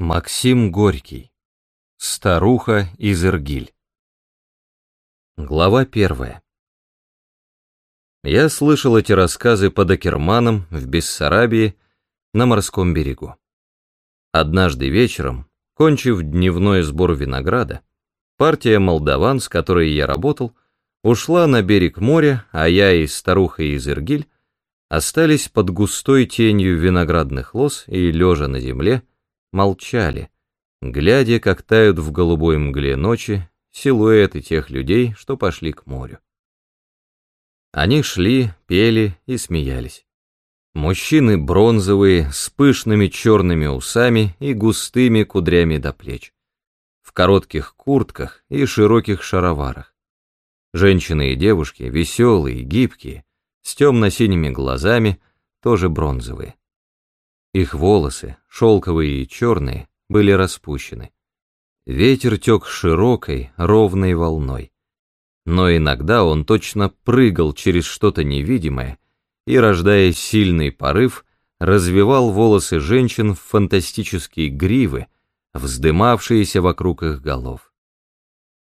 Максим Горький. Старуха из Иргиль. Глава первая. Я слышал эти рассказы под Акерманом в Бессарабии на морском берегу. Однажды вечером, кончив дневной сбор винограда, партия молдаван, с которой я работал, ушла на берег моря, а я и старуха из Иргиль остались под густой тенью виноградных лоз и, лежа на земле, молчали, глядя, как тают в голубой мгле ночи силуэты тех людей, что пошли к морю. Они шли, пели и смеялись. Мужчины бронзовые, с пышными черными усами и густыми кудрями до плеч, в коротких куртках и широких шароварах. Женщины и девушки, веселые, гибкие, с темно-синими глазами, тоже бронзовые. Их волосы, шелковые и черные, были распущены. Ветер тек широкой, ровной волной. Но иногда он точно прыгал через что-то невидимое и, рождая сильный порыв, развивал волосы женщин в фантастические гривы, вздымавшиеся вокруг их голов.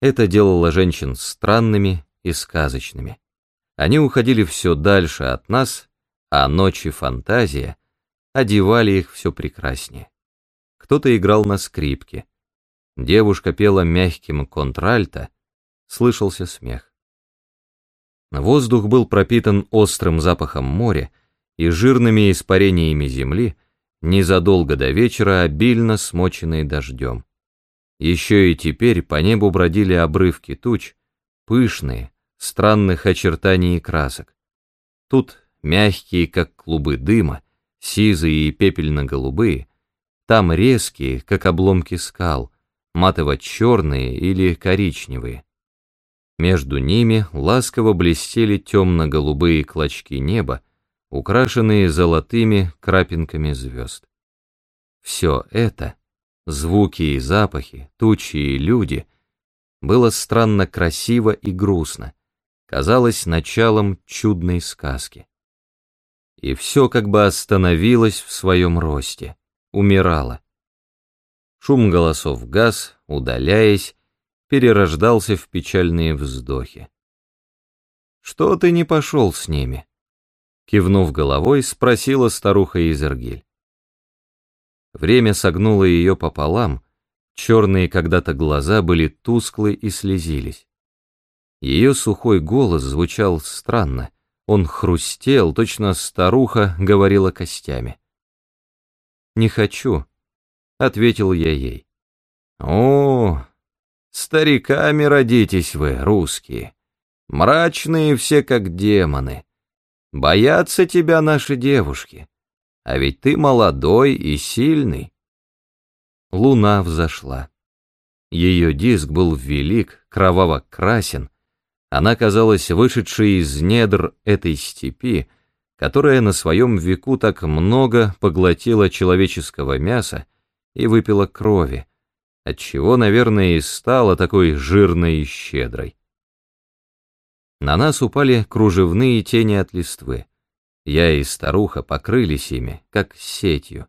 Это делало женщин странными и сказочными. Они уходили все дальше от нас, а ночи фантазия одевали их все прекраснее. Кто-то играл на скрипке. Девушка пела мягким контральто, слышался смех. Воздух был пропитан острым запахом моря и жирными испарениями земли, незадолго до вечера обильно смоченной дождем. Еще и теперь по небу бродили обрывки туч, пышные, странных очертаний и красок. Тут мягкие, как клубы дыма, сизые и пепельно-голубые, там резкие, как обломки скал, матово-черные или коричневые. Между ними ласково блестели темно-голубые клочки неба, украшенные золотыми крапинками звезд. Все это, звуки и запахи, тучи и люди, было странно красиво и грустно, казалось началом чудной сказки и все как бы остановилось в своем росте, умирало. Шум голосов газ, удаляясь, перерождался в печальные вздохи. «Что ты не пошел с ними?» Кивнув головой, спросила старуха Изергиль. Время согнуло ее пополам, черные когда-то глаза были тусклы и слезились. Ее сухой голос звучал странно, он хрустел, точно старуха говорила костями. «Не хочу», — ответил я ей. «О, стариками родитесь вы, русские, мрачные все как демоны. Боятся тебя наши девушки, а ведь ты молодой и сильный». Луна взошла. Ее диск был велик, кроваво-красен, она казалась вышедшей из недр этой степи, которая на своем веку так много поглотила человеческого мяса и выпила крови, отчего, наверное, и стала такой жирной и щедрой. На нас упали кружевные тени от листвы. Я и старуха покрылись ими, как сетью.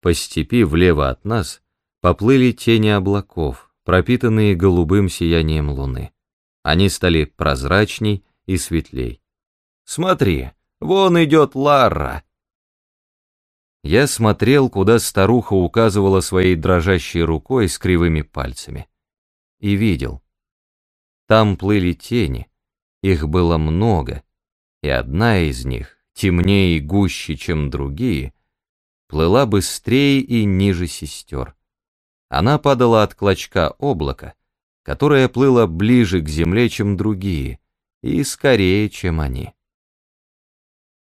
По степи влево от нас поплыли тени облаков, пропитанные голубым сиянием луны. Они стали прозрачней и светлей. «Смотри, вон идет Лара!» Я смотрел, куда старуха указывала своей дрожащей рукой с кривыми пальцами. И видел. Там плыли тени, их было много, и одна из них, темнее и гуще, чем другие, плыла быстрее и ниже сестер. Она падала от клочка облака, которая плыла ближе к земле, чем другие, и скорее, чем они.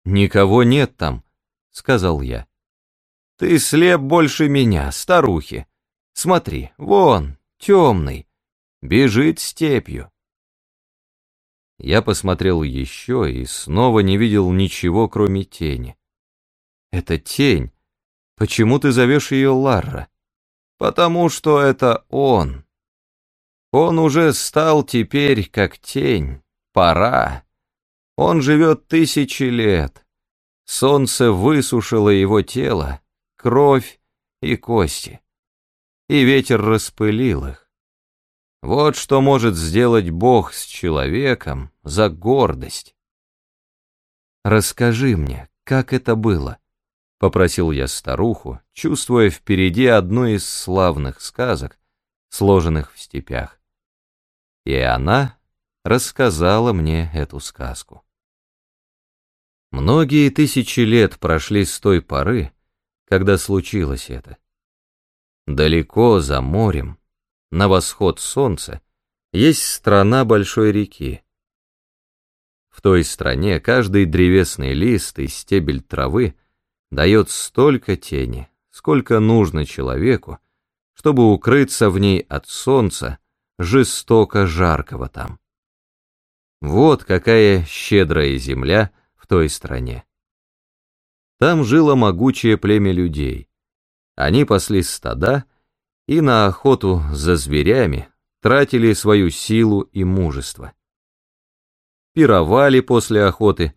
«Никого нет там», — сказал я. «Ты слеп больше меня, старухи. Смотри, вон, темный, бежит степью». Я посмотрел еще и снова не видел ничего, кроме тени. «Это тень. Почему ты зовешь ее Ларра?» «Потому что это он», он уже стал теперь как тень, пора. Он живет тысячи лет. Солнце высушило его тело, кровь и кости. И ветер распылил их. Вот что может сделать Бог с человеком за гордость. «Расскажи мне, как это было?» — попросил я старуху, чувствуя впереди одну из славных сказок, сложенных в степях. И она рассказала мне эту сказку. Многие тысячи лет прошли с той поры, когда случилось это. Далеко за морем, на восход солнца, есть страна большой реки. В той стране каждый древесный лист и стебель травы дает столько тени, сколько нужно человеку, чтобы укрыться в ней от солнца, жестоко жаркого там. Вот какая щедрая земля в той стране. Там жило могучее племя людей. Они пасли стада и на охоту за зверями тратили свою силу и мужество. Пировали после охоты,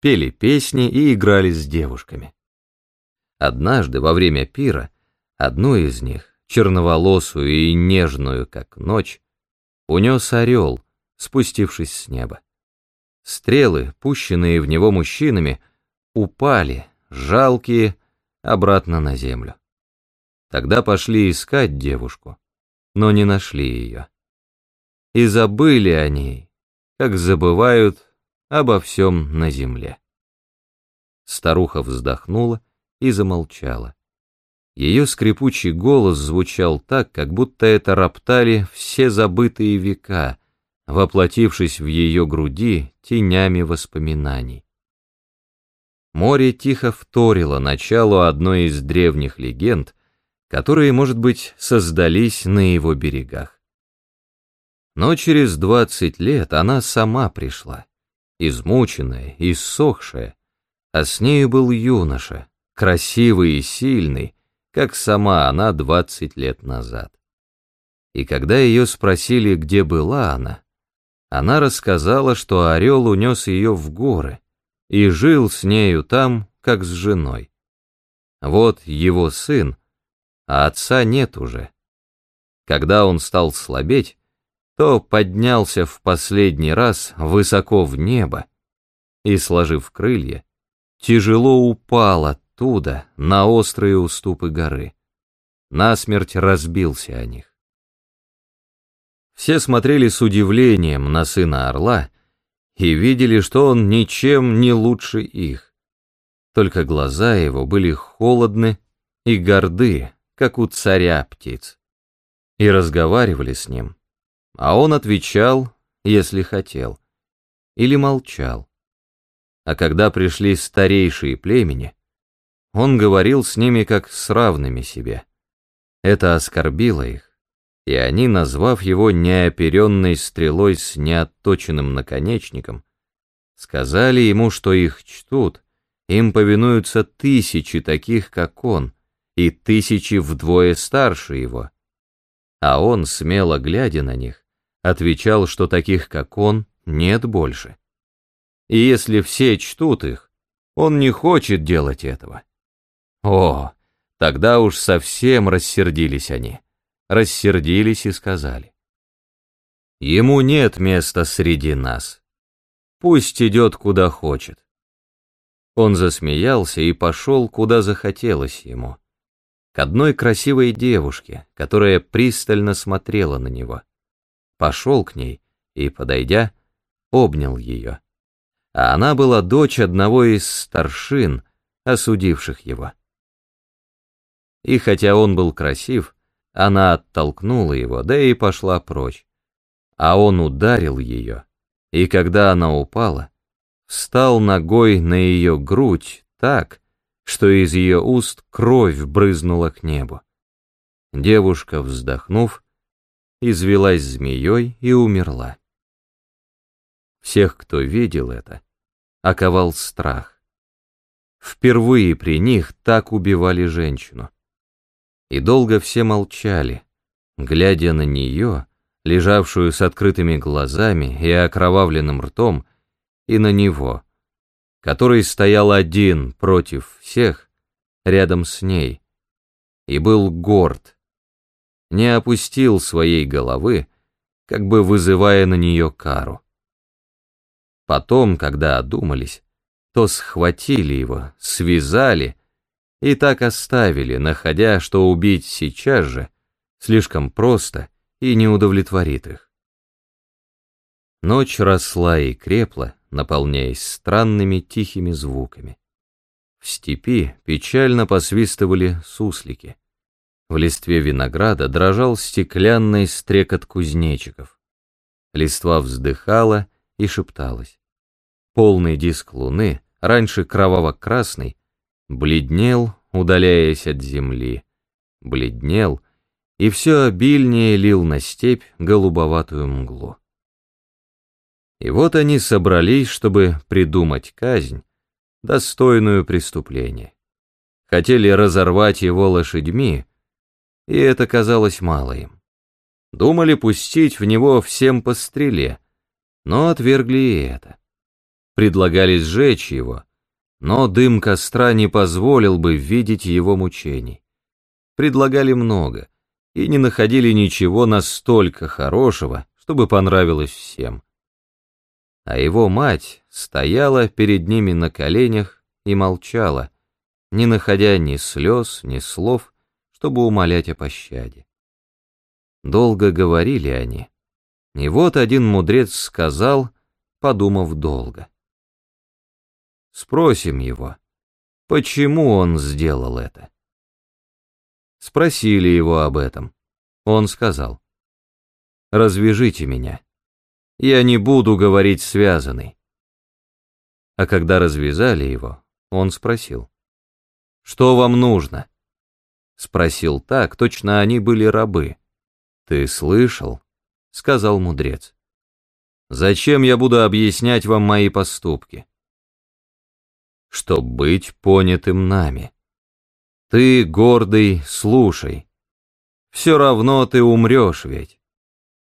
пели песни и играли с девушками. Однажды во время пира одну из них, черноволосую и нежную, как ночь, унес орел, спустившись с неба. Стрелы, пущенные в него мужчинами, упали, жалкие, обратно на землю. Тогда пошли искать девушку, но не нашли ее. И забыли о ней, как забывают обо всем на земле. Старуха вздохнула и замолчала. Ее скрипучий голос звучал так, как будто это роптали все забытые века, воплотившись в ее груди тенями воспоминаний. Море тихо вторило началу одной из древних легенд, которые, может быть, создались на его берегах. Но через двадцать лет она сама пришла, измученная, иссохшая, а с нею был юноша, красивый и сильный, как сама она двадцать лет назад. И когда ее спросили, где была она, она рассказала, что орел унес ее в горы и жил с нею там, как с женой. Вот его сын, а отца нет уже. Когда он стал слабеть, то поднялся в последний раз высоко в небо и, сложив крылья, тяжело упал оттуда на острые уступы горы. Насмерть разбился о них. Все смотрели с удивлением на сына орла и видели, что он ничем не лучше их. Только глаза его были холодны и горды, как у царя птиц. И разговаривали с ним, а он отвечал, если хотел, или молчал. А когда пришли старейшие племени, он говорил с ними как с равными себе. Это оскорбило их и они, назвав его неоперенной стрелой с неотточенным наконечником, сказали ему, что их чтут, им повинуются тысячи таких, как он, и тысячи вдвое старше его. А он, смело глядя на них, отвечал, что таких, как он, нет больше. И если все чтут их, он не хочет делать этого. О, тогда уж совсем рассердились они рассердились и сказали. Ему нет места среди нас. Пусть идет куда хочет. Он засмеялся и пошел, куда захотелось ему. К одной красивой девушке, которая пристально смотрела на него. Пошел к ней и, подойдя, обнял ее. А она была дочь одного из старшин, осудивших его. И хотя он был красив, она оттолкнула его, да и пошла прочь. А он ударил ее, и когда она упала, встал ногой на ее грудь так, что из ее уст кровь брызнула к небу. Девушка, вздохнув, извелась змеей и умерла. Всех, кто видел это, оковал страх. Впервые при них так убивали женщину. И долго все молчали, глядя на нее, лежавшую с открытыми глазами и окровавленным ртом, и на него, который стоял один против всех, рядом с ней, и был горд, не опустил своей головы, как бы вызывая на нее кару. Потом, когда одумались, то схватили его, связали и так оставили, находя, что убить сейчас же слишком просто и не удовлетворит их. Ночь росла и крепла, наполняясь странными тихими звуками. В степи печально посвистывали суслики. В листве винограда дрожал стеклянный стрекот кузнечиков. Листва вздыхала и шепталась. Полный диск луны, раньше кроваво-красный, бледнел, удаляясь от земли, бледнел и все обильнее лил на степь голубоватую мглу. И вот они собрались, чтобы придумать казнь, достойную преступления. Хотели разорвать его лошадьми, и это казалось мало им. Думали пустить в него всем по стреле, но отвергли и это. Предлагали сжечь его, но дым костра не позволил бы видеть его мучений. Предлагали много, и не находили ничего настолько хорошего, чтобы понравилось всем а его мать стояла перед ними на коленях и молчала, не находя ни слез, ни слов, чтобы умолять о пощаде. Долго говорили они, и вот один мудрец сказал, подумав долго. Спросим его, почему он сделал это? Спросили его об этом. Он сказал, «Развяжите меня». Я не буду говорить связанный. А когда развязали его, он спросил. «Что вам нужно?» Спросил так, точно они были рабы. «Ты слышал?» — сказал мудрец. «Зачем я буду объяснять вам мои поступки?» «Чтоб быть понятым нами. Ты, гордый, слушай. Все равно ты умрешь ведь.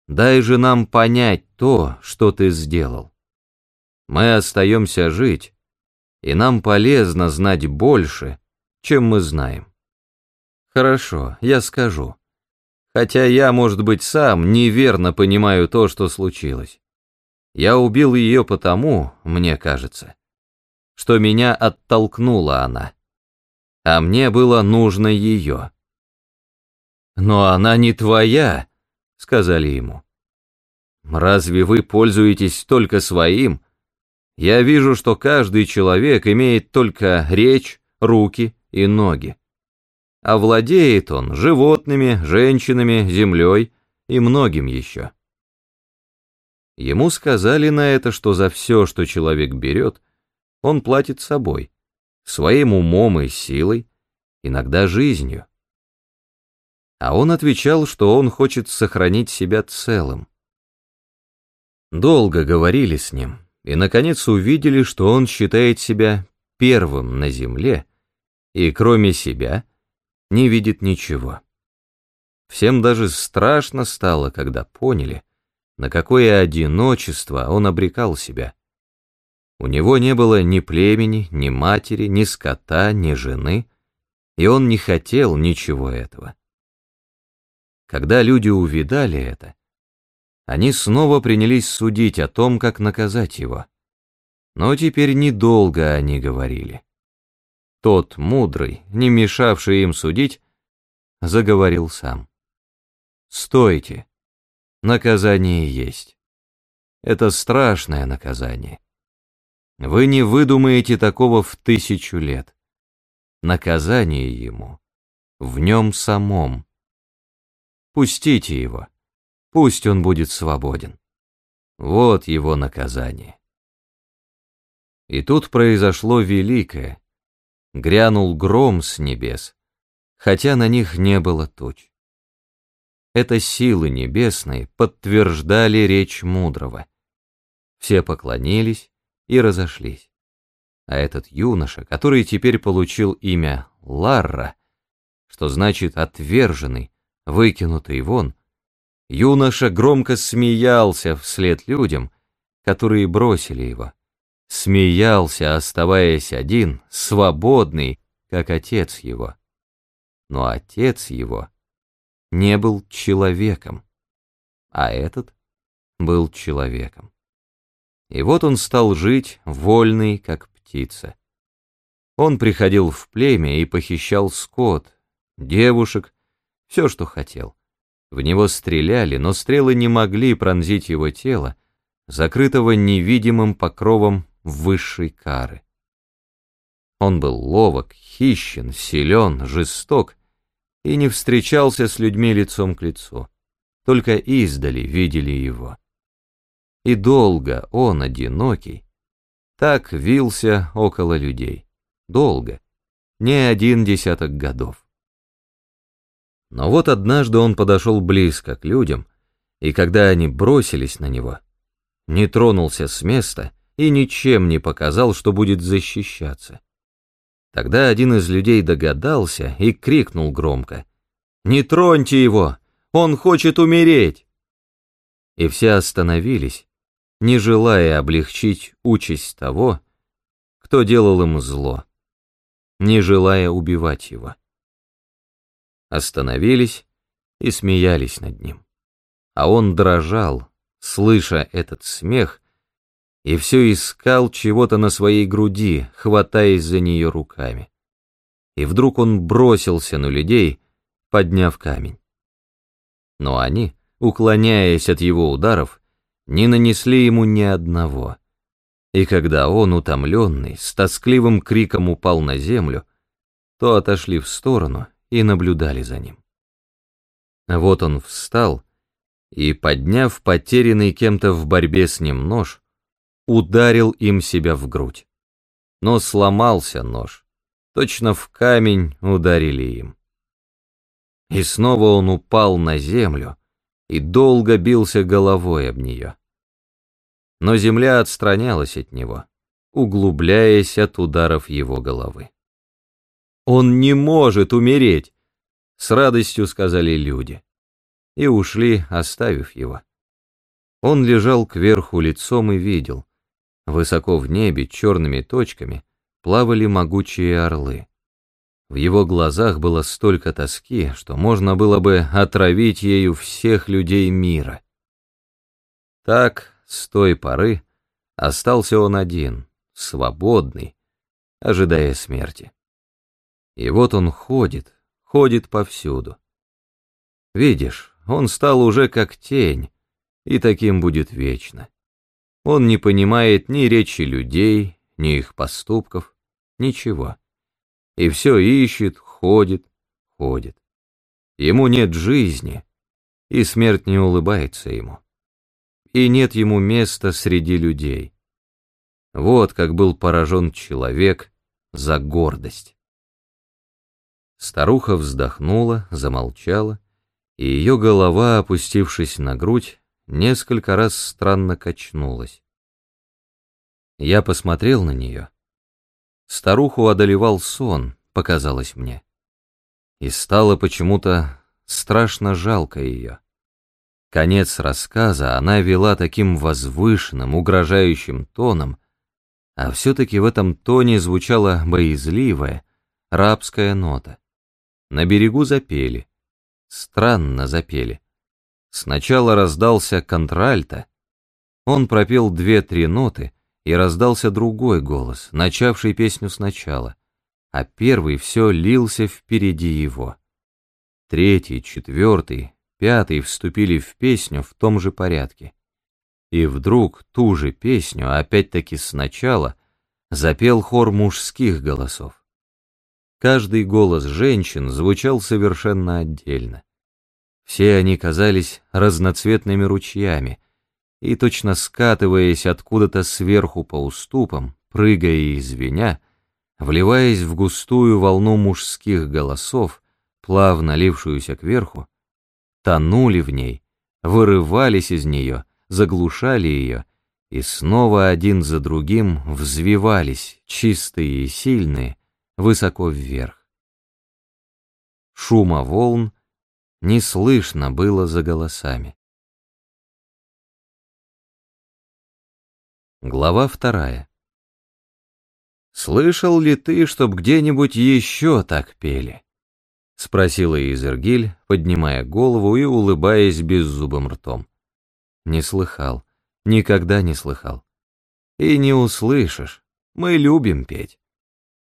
Дай же нам понять то, что ты сделал. Мы остаемся жить, и нам полезно знать больше, чем мы знаем. Хорошо, я скажу. Хотя я, может быть, сам неверно понимаю то, что случилось. Я убил ее потому, мне кажется, что меня оттолкнула она, а мне было нужно ее. Но она не твоя, сказали ему. «Разве вы пользуетесь только своим? Я вижу, что каждый человек имеет только речь, руки и ноги. А владеет он животными, женщинами, землей и многим еще». Ему сказали на это, что за все, что человек берет, он платит собой, своим умом и силой, иногда жизнью а он отвечал, что он хочет сохранить себя целым. Долго говорили с ним, и, наконец, увидели, что он считает себя первым на земле, и, кроме себя, не видит ничего. Всем даже страшно стало, когда поняли, на какое одиночество он обрекал себя. У него не было ни племени, ни матери, ни скота, ни жены, и он не хотел ничего этого. Когда люди увидали это, они снова принялись судить о том, как наказать его. Но теперь недолго они говорили. Тот мудрый, не мешавший им судить, заговорил сам. «Стойте! Наказание есть. Это страшное наказание. Вы не выдумаете такого в тысячу лет. Наказание ему в нем самом. Пустите его. Пусть он будет свободен. Вот его наказание. И тут произошло великое. Грянул гром с небес, хотя на них не было туч. Это силы небесные подтверждали речь мудрого. Все поклонились и разошлись. А этот юноша, который теперь получил имя Ларра, что значит «отверженный», выкинутый вон, юноша громко смеялся вслед людям, которые бросили его. Смеялся, оставаясь один, свободный, как отец его. но отец его не был человеком, а этот был человеком. И вот он стал жить вольный, как птица. Он приходил в племя и похищал скот, девушек, все, что хотел. В него стреляли, но стрелы не могли пронзить его тело, закрытого невидимым покровом высшей кары. Он был ловок, хищен, силен, жесток и не встречался с людьми лицом к лицу, только издали видели его. И долго он, одинокий, так вился около людей, долго, не один десяток годов. Но вот однажды он подошел близко к людям, и когда они бросились на него, не тронулся с места и ничем не показал, что будет защищаться. Тогда один из людей догадался и крикнул громко. «Не троньте его! Он хочет умереть!» И все остановились, не желая облегчить участь того, кто делал им зло, не желая убивать его. Остановились и смеялись над ним. А он дрожал, слыша этот смех, и все искал чего-то на своей груди, хватаясь за нее руками. И вдруг он бросился на людей, подняв камень. Но они, уклоняясь от его ударов, не нанесли ему ни одного. И когда он, утомленный, с тоскливым криком упал на землю, то отошли в сторону и наблюдали за ним. Вот он встал и, подняв потерянный кем-то в борьбе с ним нож, ударил им себя в грудь. Но сломался нож, точно в камень ударили им. И снова он упал на землю и долго бился головой об нее. Но земля отстранялась от него, углубляясь от ударов его головы. «Он не может умереть!» — с радостью сказали люди и ушли, оставив его. Он лежал кверху лицом и видел. Высоко в небе черными точками плавали могучие орлы. В его глазах было столько тоски, что можно было бы отравить ею всех людей мира. Так, с той поры, остался он один, свободный, ожидая смерти. И вот он ходит, ходит повсюду. Видишь, он стал уже как тень, и таким будет вечно. Он не понимает ни речи людей, ни их поступков, ничего. И все ищет, ходит, ходит. Ему нет жизни, и смерть не улыбается ему. И нет ему места среди людей. Вот как был поражен человек за гордость. Старуха вздохнула, замолчала, и ее голова, опустившись на грудь, несколько раз странно качнулась. Я посмотрел на нее. Старуху одолевал сон, показалось мне. И стало почему-то страшно жалко ее. Конец рассказа она вела таким возвышенным, угрожающим тоном, а все-таки в этом тоне звучала боязливая, рабская нота. На берегу запели странно запели. Сначала раздался контральто, он пропел две-три ноты, и раздался другой голос, начавший песню сначала, а первый все лился впереди его. Третий, четвертый, пятый вступили в песню в том же порядке. И вдруг ту же песню, опять-таки сначала, запел хор мужских голосов. Каждый голос женщин звучал совершенно отдельно. Все они казались разноцветными ручьями, и точно скатываясь откуда-то сверху по уступам, прыгая и звеня, вливаясь в густую волну мужских голосов, плавно лившуюся кверху, тонули в ней, вырывались из нее, заглушали ее, и снова один за другим взвивались, чистые и сильные, высоко вверх. Шума волн не слышно было за голосами. Глава вторая. Слышал ли ты, чтоб где-нибудь еще так пели? Спросила Изергиль, поднимая голову и улыбаясь беззубым ртом. Не слыхал, никогда не слыхал. И не услышишь, мы любим петь.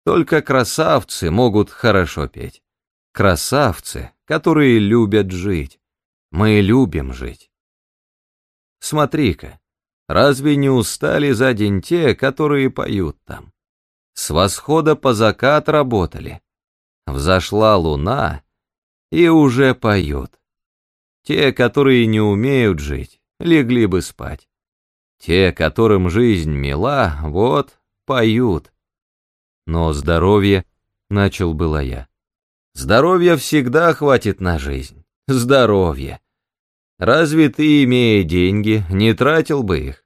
Только красавцы могут хорошо петь. Красавцы, которые любят жить. Мы любим жить. Смотри-ка, разве не устали за день те, которые поют там? С восхода по закат работали. Взошла луна и уже поют. Те, которые не умеют жить, легли бы спать. Те, которым жизнь мила, вот, поют. Но здоровье, начал было я. Здоровья всегда хватит на жизнь. Здоровье. Разве ты, имея деньги, не тратил бы их?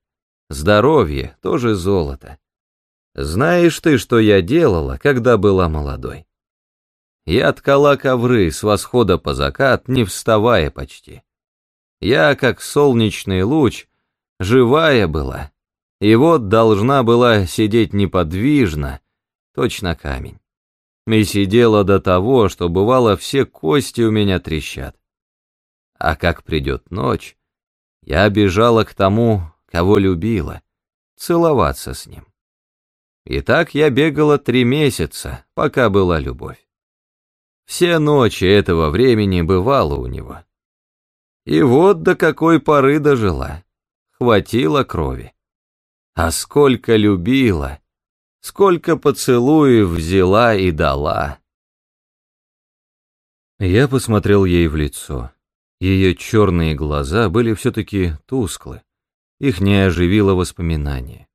Здоровье тоже золото. Знаешь ты, что я делала, когда была молодой? Я ткала ковры с восхода по закат, не вставая почти. Я, как солнечный луч, живая была, и вот должна была сидеть неподвижно, точно камень. И сидела до того, что бывало все кости у меня трещат. А как придет ночь, я бежала к тому, кого любила, целоваться с ним. И так я бегала три месяца, пока была любовь. Все ночи этого времени бывало у него. И вот до какой поры дожила. Хватило крови. А сколько любила, сколько поцелуев взяла и дала. Я посмотрел ей в лицо. Ее черные глаза были все-таки тусклы. Их не оживило воспоминание.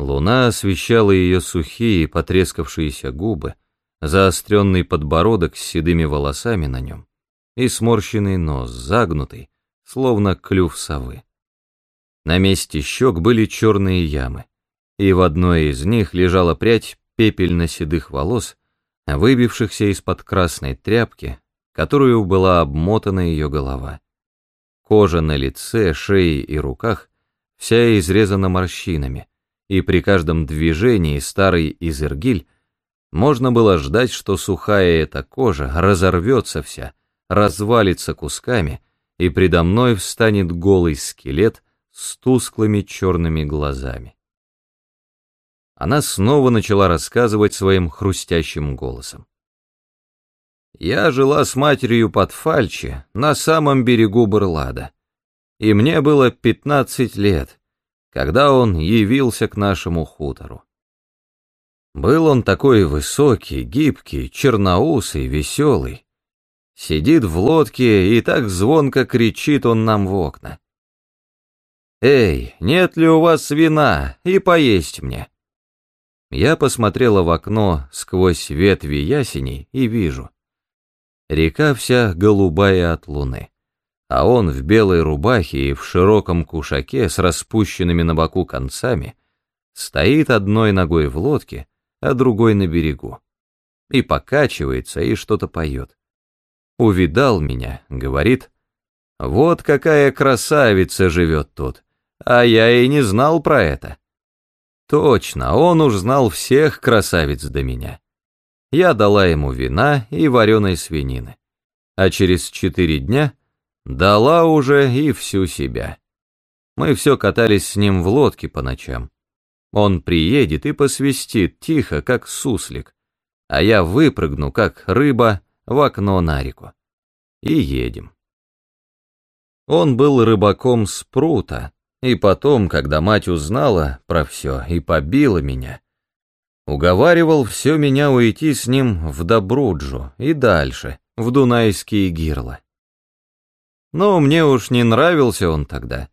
Луна освещала ее сухие, потрескавшиеся губы, заостренный подбородок с седыми волосами на нем и сморщенный нос, загнутый, словно клюв совы. На месте щек были черные ямы, и в одной из них лежала прядь пепельно-седых волос, выбившихся из-под красной тряпки, которую была обмотана ее голова. Кожа на лице, шее и руках вся изрезана морщинами, и при каждом движении старый изергиль можно было ждать, что сухая эта кожа разорвется вся, развалится кусками, и предо мной встанет голый скелет с тусклыми черными глазами. Она снова начала рассказывать своим хрустящим голосом. Я жила с матерью под Фальчи, на самом берегу Барлада, и мне было пятнадцать лет, когда он явился к нашему хутору. Был он такой высокий, гибкий, черноусый, веселый. Сидит в лодке и так звонко кричит он нам в окна. «Эй, нет ли у вас вина и поесть мне?» Я посмотрела в окно сквозь ветви ясеней и вижу. Река вся голубая от луны, а он в белой рубахе и в широком кушаке с распущенными на боку концами стоит одной ногой в лодке, а другой на берегу. И покачивается, и что-то поет. Увидал меня, говорит, вот какая красавица живет тут а я и не знал про это. Точно, он уж знал всех красавиц до меня. Я дала ему вина и вареной свинины, а через четыре дня дала уже и всю себя. Мы все катались с ним в лодке по ночам. Он приедет и посвистит тихо, как суслик, а я выпрыгну, как рыба, в окно на реку. И едем. Он был рыбаком с прута, и потом, когда мать узнала про все и побила меня, уговаривал все меня уйти с ним в Добруджу и дальше, в Дунайские гирла. Но мне уж не нравился он тогда.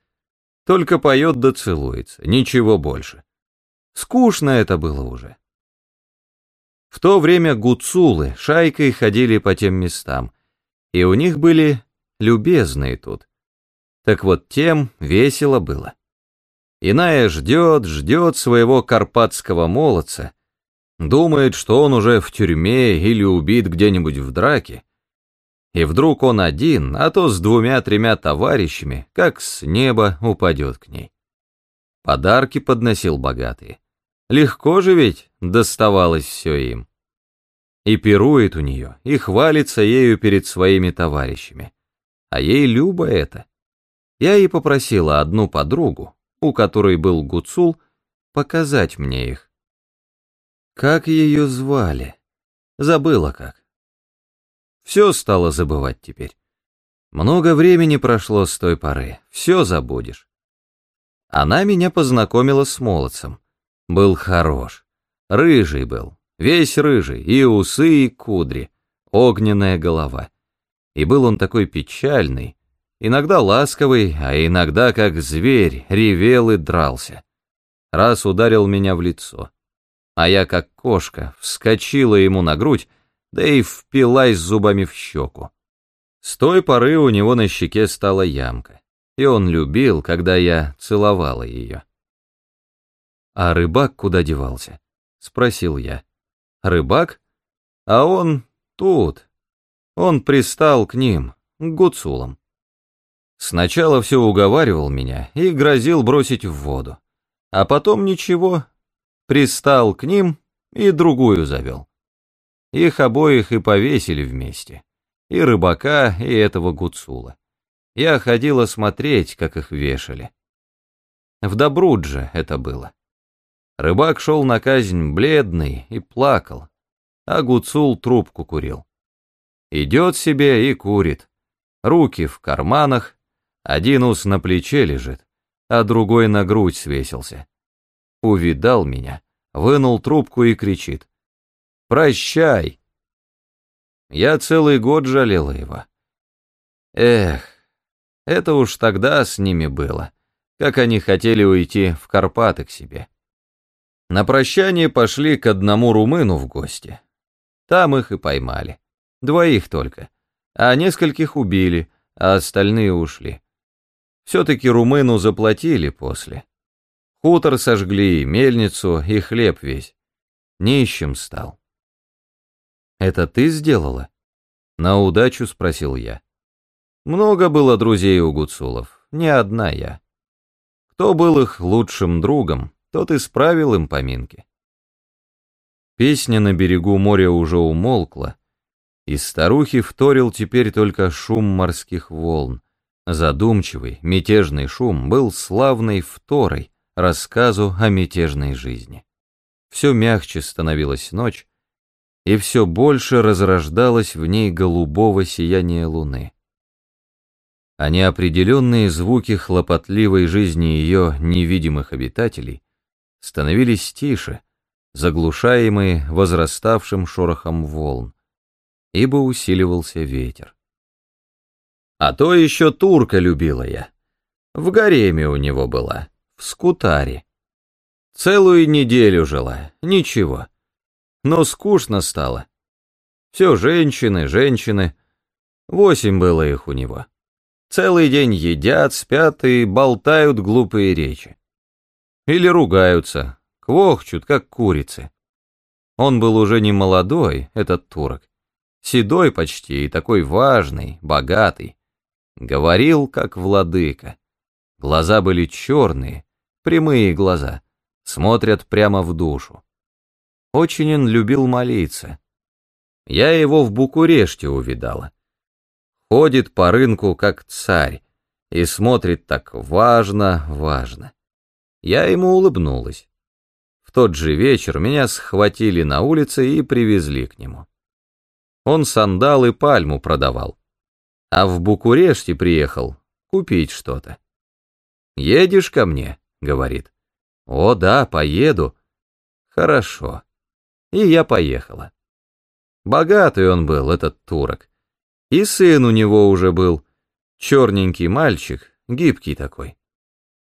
Только поет да целуется, ничего больше. Скучно это было уже. В то время гуцулы шайкой ходили по тем местам, и у них были любезные тут, так вот тем весело было. Иная ждет, ждет своего карпатского молодца, думает, что он уже в тюрьме или убит где-нибудь в драке, и вдруг он один, а то с двумя-тремя товарищами, как с неба упадет к ней. Подарки подносил богатые. Легко же ведь доставалось все им. И пирует у нее, и хвалится ею перед своими товарищами. А ей любо это. Я и попросила одну подругу, у которой был гуцул, показать мне их. Как ее звали? Забыла как. Все стало забывать теперь. Много времени прошло с той поры, все забудешь. Она меня познакомила с молодцем. Был хорош. Рыжий был, весь рыжий, и усы, и кудри, огненная голова. И был он такой печальный, иногда ласковый, а иногда как зверь, ревел и дрался. Раз ударил меня в лицо, а я как кошка вскочила ему на грудь, да и впилась зубами в щеку. С той поры у него на щеке стала ямка, и он любил, когда я целовала ее. «А рыбак куда девался?» — спросил я. «Рыбак? А он тут. Он пристал к ним, к гуцулам. Сначала все уговаривал меня и грозил бросить в воду. А потом ничего, пристал к ним и другую завел. Их обоих и повесили вместе. И рыбака, и этого гуцула. Я ходила смотреть, как их вешали. В Добрудже это было. Рыбак шел на казнь бледный и плакал, а Гуцул трубку курил. Идет себе и курит. Руки в карманах, один ус на плече лежит, а другой на грудь свесился. Увидал меня, вынул трубку и кричит. «Прощай!» Я целый год жалела его. Эх, это уж тогда с ними было, как они хотели уйти в Карпаты к себе. На прощание пошли к одному румыну в гости. Там их и поймали. Двоих только. А нескольких убили, а остальные ушли. Все-таки румыну заплатили после. Хутор сожгли, мельницу и хлеб весь. Нищим стал. «Это ты сделала?» На удачу спросил я. Много было друзей у гуцулов, не одна я. Кто был их лучшим другом, тот исправил им поминки. Песня на берегу моря уже умолкла, и старухи вторил теперь только шум морских волн. Задумчивый, мятежный шум был славной второй рассказу о мятежной жизни. Все мягче становилась ночь, и все больше разрождалось в ней голубого сияния луны а неопределенные звуки хлопотливой жизни ее невидимых обитателей становились тише, заглушаемые возраставшим шорохом волн, ибо усиливался ветер. А то еще турка любила я. В гареме у него была, в скутаре. Целую неделю жила, ничего. Но скучно стало. Все женщины, женщины. Восемь было их у него. Целый день едят, спят и болтают глупые речи. Или ругаются, квохчут, как курицы. Он был уже не молодой, этот турок, седой почти и такой важный, богатый. Говорил, как владыка. Глаза были черные, прямые глаза, смотрят прямо в душу. Очень он любил молиться. Я его в Букуреште увидала. Ходит по рынку, как царь, и смотрит так важно, важно. Я ему улыбнулась. В тот же вечер меня схватили на улице и привезли к нему. Он сандал и пальму продавал. А в Букуреште приехал купить что-то. «Едешь ко мне?» — говорит. «О, да, поеду». «Хорошо». И я поехала. Богатый он был, этот турок. И сын у него уже был. Черненький мальчик, гибкий такой.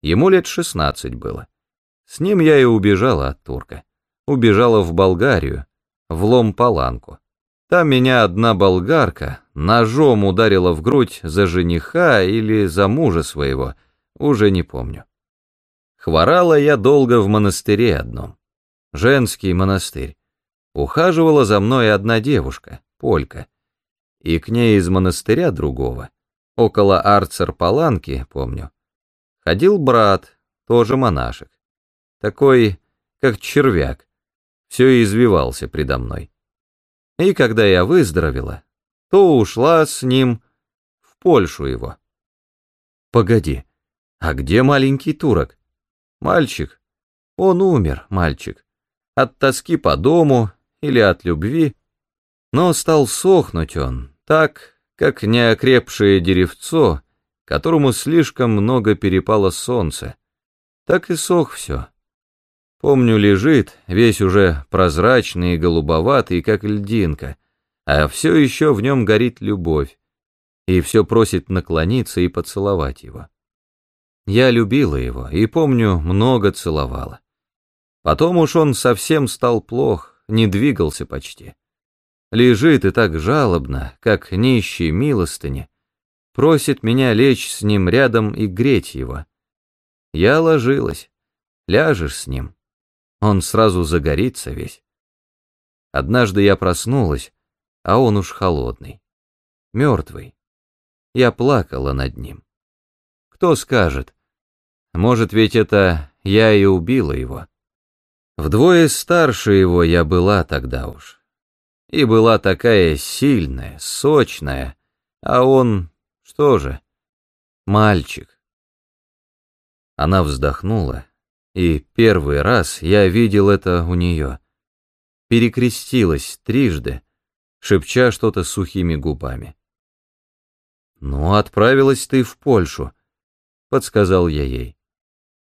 Ему лет шестнадцать было. С ним я и убежала от турка. Убежала в Болгарию, в Лом-Паланку. Там меня одна болгарка ножом ударила в грудь за жениха или за мужа своего, уже не помню. Хворала я долго в монастыре одном. Женский монастырь. Ухаживала за мной одна девушка, полька и к ней из монастыря другого, около Арцер-Паланки, помню, ходил брат, тоже монашек, такой, как червяк, все извивался предо мной. И когда я выздоровела, то ушла с ним в Польшу его. Погоди, а где маленький турок? Мальчик. Он умер, мальчик. От тоски по дому или от любви. Но стал сохнуть он, так, как неокрепшее деревцо, которому слишком много перепало солнца. Так и сох все. Помню, лежит, весь уже прозрачный и голубоватый, как льдинка, а все еще в нем горит любовь, и все просит наклониться и поцеловать его. Я любила его, и, помню, много целовала. Потом уж он совсем стал плох, не двигался почти. Лежит и так жалобно, как нищий милостыни, просит меня лечь с ним рядом и греть его. Я ложилась. Ляжешь с ним, он сразу загорится весь. Однажды я проснулась, а он уж холодный, мертвый. Я плакала над ним. Кто скажет? Может, ведь это я и убила его. Вдвое старше его я была тогда уж. И была такая сильная, сочная, а он, что же, мальчик. Она вздохнула, и первый раз я видел это у нее. Перекрестилась трижды, шепча что-то сухими губами. «Ну, отправилась ты в Польшу», — подсказал я ей.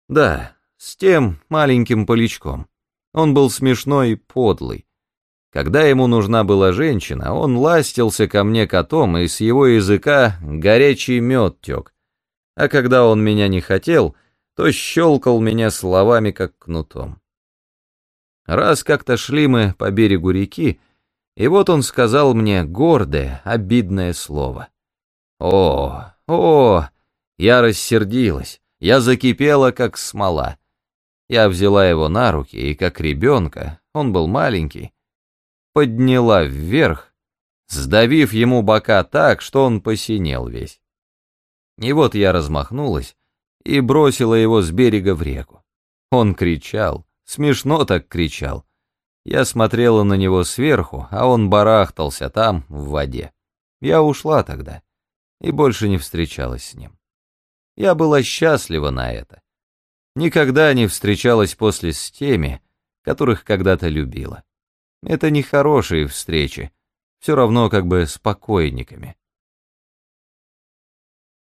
«Да, с тем маленьким полячком. Он был смешной и подлый. Когда ему нужна была женщина, он ластился ко мне котом, и с его языка горячий мед тек. А когда он меня не хотел, то щелкал меня словами, как кнутом. Раз как-то шли мы по берегу реки, и вот он сказал мне гордое, обидное слово. О, о, я рассердилась, я закипела, как смола. Я взяла его на руки, и как ребенка, он был маленький, подняла вверх, сдавив ему бока так, что он посинел весь. И вот я размахнулась, и бросила его с берега в реку. Он кричал, смешно так кричал. Я смотрела на него сверху, а он барахтался там, в воде. Я ушла тогда и больше не встречалась с ним. Я была счастлива на это. Никогда не встречалась после с теми, которых когда-то любила. Это не хорошие встречи, все равно как бы с покойниками.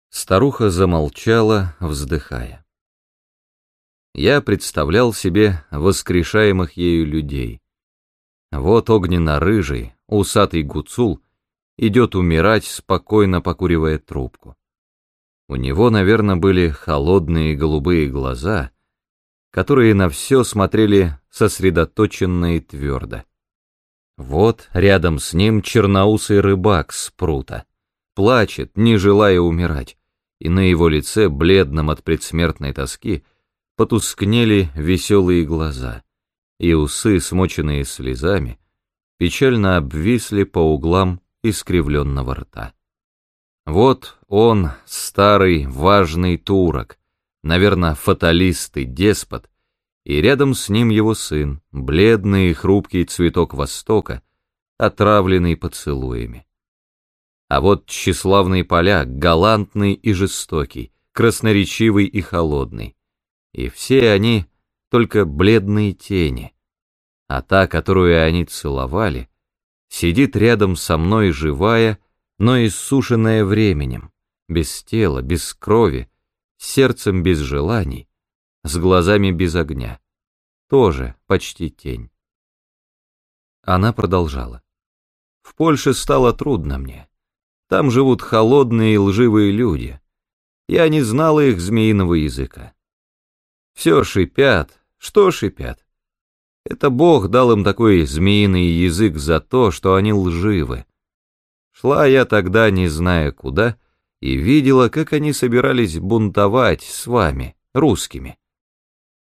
Старуха замолчала, вздыхая. Я представлял себе воскрешаемых ею людей. Вот огненно-рыжий, усатый гуцул идет умирать, спокойно покуривая трубку. У него, наверное, были холодные голубые глаза, которые на все смотрели сосредоточенно и твердо. Вот рядом с ним черноусый рыбак с прута. Плачет, не желая умирать и на его лице, бледном от предсмертной тоски, потускнели веселые глаза, и усы, смоченные слезами, печально обвисли по углам искривленного рта. Вот он, старый важный турок, наверное, фаталист и деспот, и рядом с ним его сын, бледный и хрупкий цветок Востока, отравленный поцелуями. А вот тщеславный поляк, галантный и жестокий, красноречивый и холодный. И все они только бледные тени. А та, которую они целовали, сидит рядом со мной живая, но иссушенная временем, без тела, без крови, сердцем без желаний, с глазами без огня. Тоже почти тень. Она продолжала. В Польше стало трудно мне. Там живут холодные и лживые люди. Я не знала их змеиного языка. Все шипят. Что шипят? Это Бог дал им такой змеиный язык за то, что они лживы. Шла я тогда, не зная куда, и видела, как они собирались бунтовать с вами, русскими.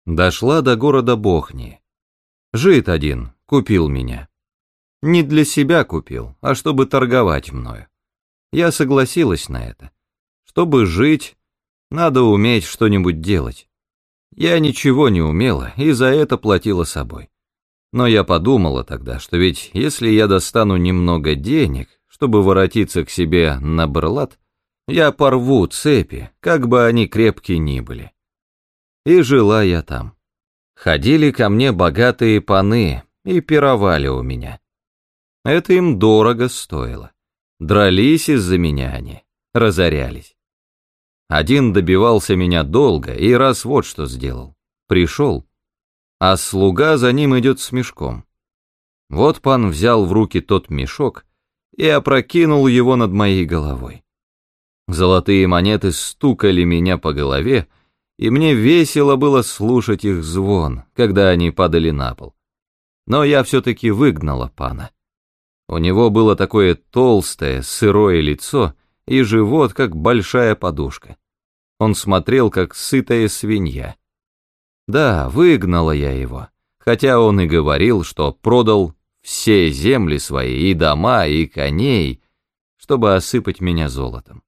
Дошла до города Бохни. Жит один, купил меня. Не для себя купил, а чтобы торговать мною. Я согласилась на это. Чтобы жить, надо уметь что-нибудь делать. Я ничего не умела и за это платила собой. Но я подумала тогда, что ведь если я достану немного денег, чтобы воротиться к себе на Берлат, я порву цепи, как бы они крепкие ни были. И жила я там. Ходили ко мне богатые паны и пировали у меня. Это им дорого стоило. Дрались из-за меня они, разорялись. Один добивался меня долго и раз вот что сделал. Пришел, а слуга за ним идет с мешком. Вот пан взял в руки тот мешок и опрокинул его над моей головой. Золотые монеты стукали меня по голове, и мне весело было слушать их звон, когда они падали на пол. Но я все-таки выгнала пана. У него было такое толстое, сырое лицо и живот, как большая подушка. Он смотрел, как сытая свинья. Да, выгнала я его, хотя он и говорил, что продал все земли свои, и дома, и коней, чтобы осыпать меня золотом.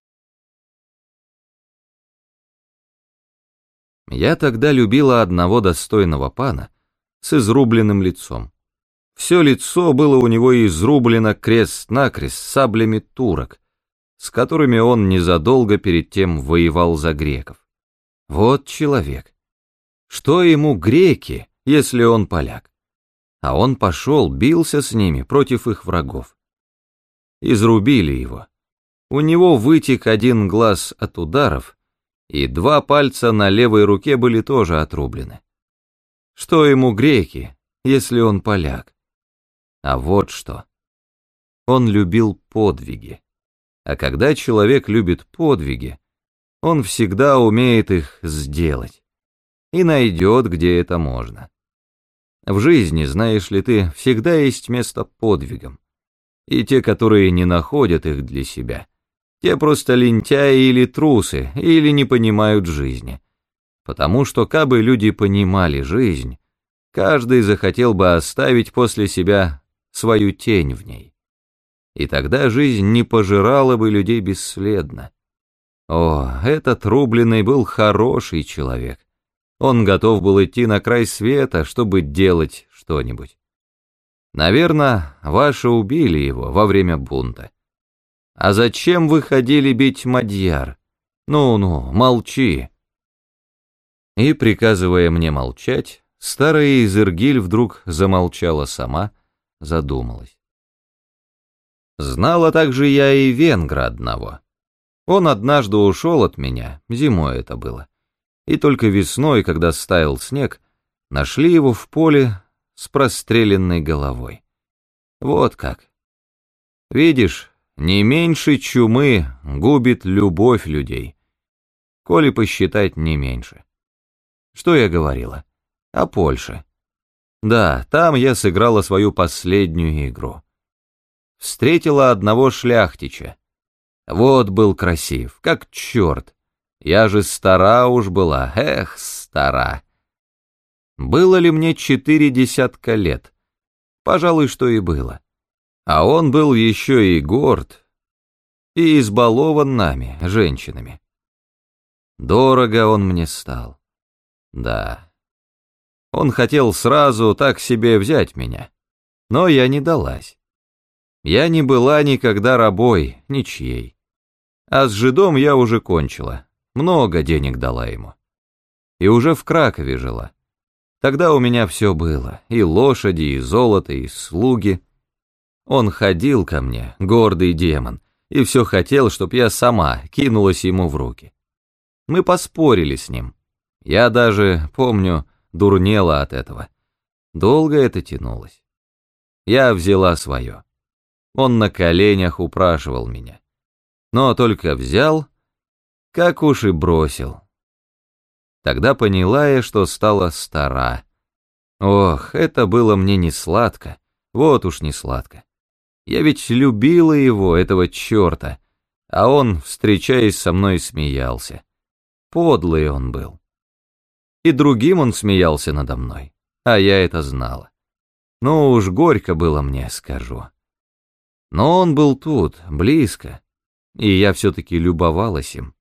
Я тогда любила одного достойного пана с изрубленным лицом. Все лицо было у него изрублено крест-накрест саблями турок, с которыми он незадолго перед тем воевал за греков. Вот человек. Что ему греки, если он поляк? А он пошел, бился с ними против их врагов. Изрубили его. У него вытек один глаз от ударов, и два пальца на левой руке были тоже отрублены. Что ему греки, если он поляк? А вот что. Он любил подвиги. А когда человек любит подвиги, он всегда умеет их сделать и найдет, где это можно. В жизни, знаешь ли ты, всегда есть место подвигам. И те, которые не находят их для себя, те просто лентяи или трусы, или не понимают жизни. Потому что, кабы люди понимали жизнь, каждый захотел бы оставить после себя свою тень в ней. И тогда жизнь не пожирала бы людей бесследно. О, этот рубленый был хороший человек. Он готов был идти на край света, чтобы делать что-нибудь. Наверное, ваши убили его во время бунта. А зачем вы ходили бить Мадьяр? Ну-ну, молчи. И, приказывая мне молчать, старая Изергиль вдруг замолчала сама, задумалась. Знала также я и венгра одного. Он однажды ушел от меня, зимой это было и только весной, когда стаял снег, нашли его в поле с простреленной головой. Вот как. Видишь, не меньше чумы губит любовь людей. Коли посчитать не меньше. Что я говорила? О Польше. Да, там я сыграла свою последнюю игру. Встретила одного шляхтича. Вот был красив, как черт. Я же стара уж была, эх, стара. Было ли мне четыре десятка лет? Пожалуй, что и было. А он был еще и горд, и избалован нами, женщинами. Дорого он мне стал. Да. Он хотел сразу так себе взять меня, но я не далась. Я не была никогда рабой, ничьей. А с жидом я уже кончила, много денег дала ему. И уже в Кракове жила. Тогда у меня все было, и лошади, и золото, и слуги. Он ходил ко мне, гордый демон, и все хотел, чтоб я сама кинулась ему в руки. Мы поспорили с ним. Я даже, помню, дурнела от этого. Долго это тянулось. Я взяла свое. Он на коленях упрашивал меня. Но только взял как уж и бросил. Тогда поняла я, что стала стара. Ох, это было мне не сладко, вот уж не сладко. Я ведь любила его, этого черта, а он, встречаясь со мной, смеялся. Подлый он был. И другим он смеялся надо мной, а я это знала. Ну уж горько было мне, скажу. Но он был тут, близко, и я все-таки любовалась им.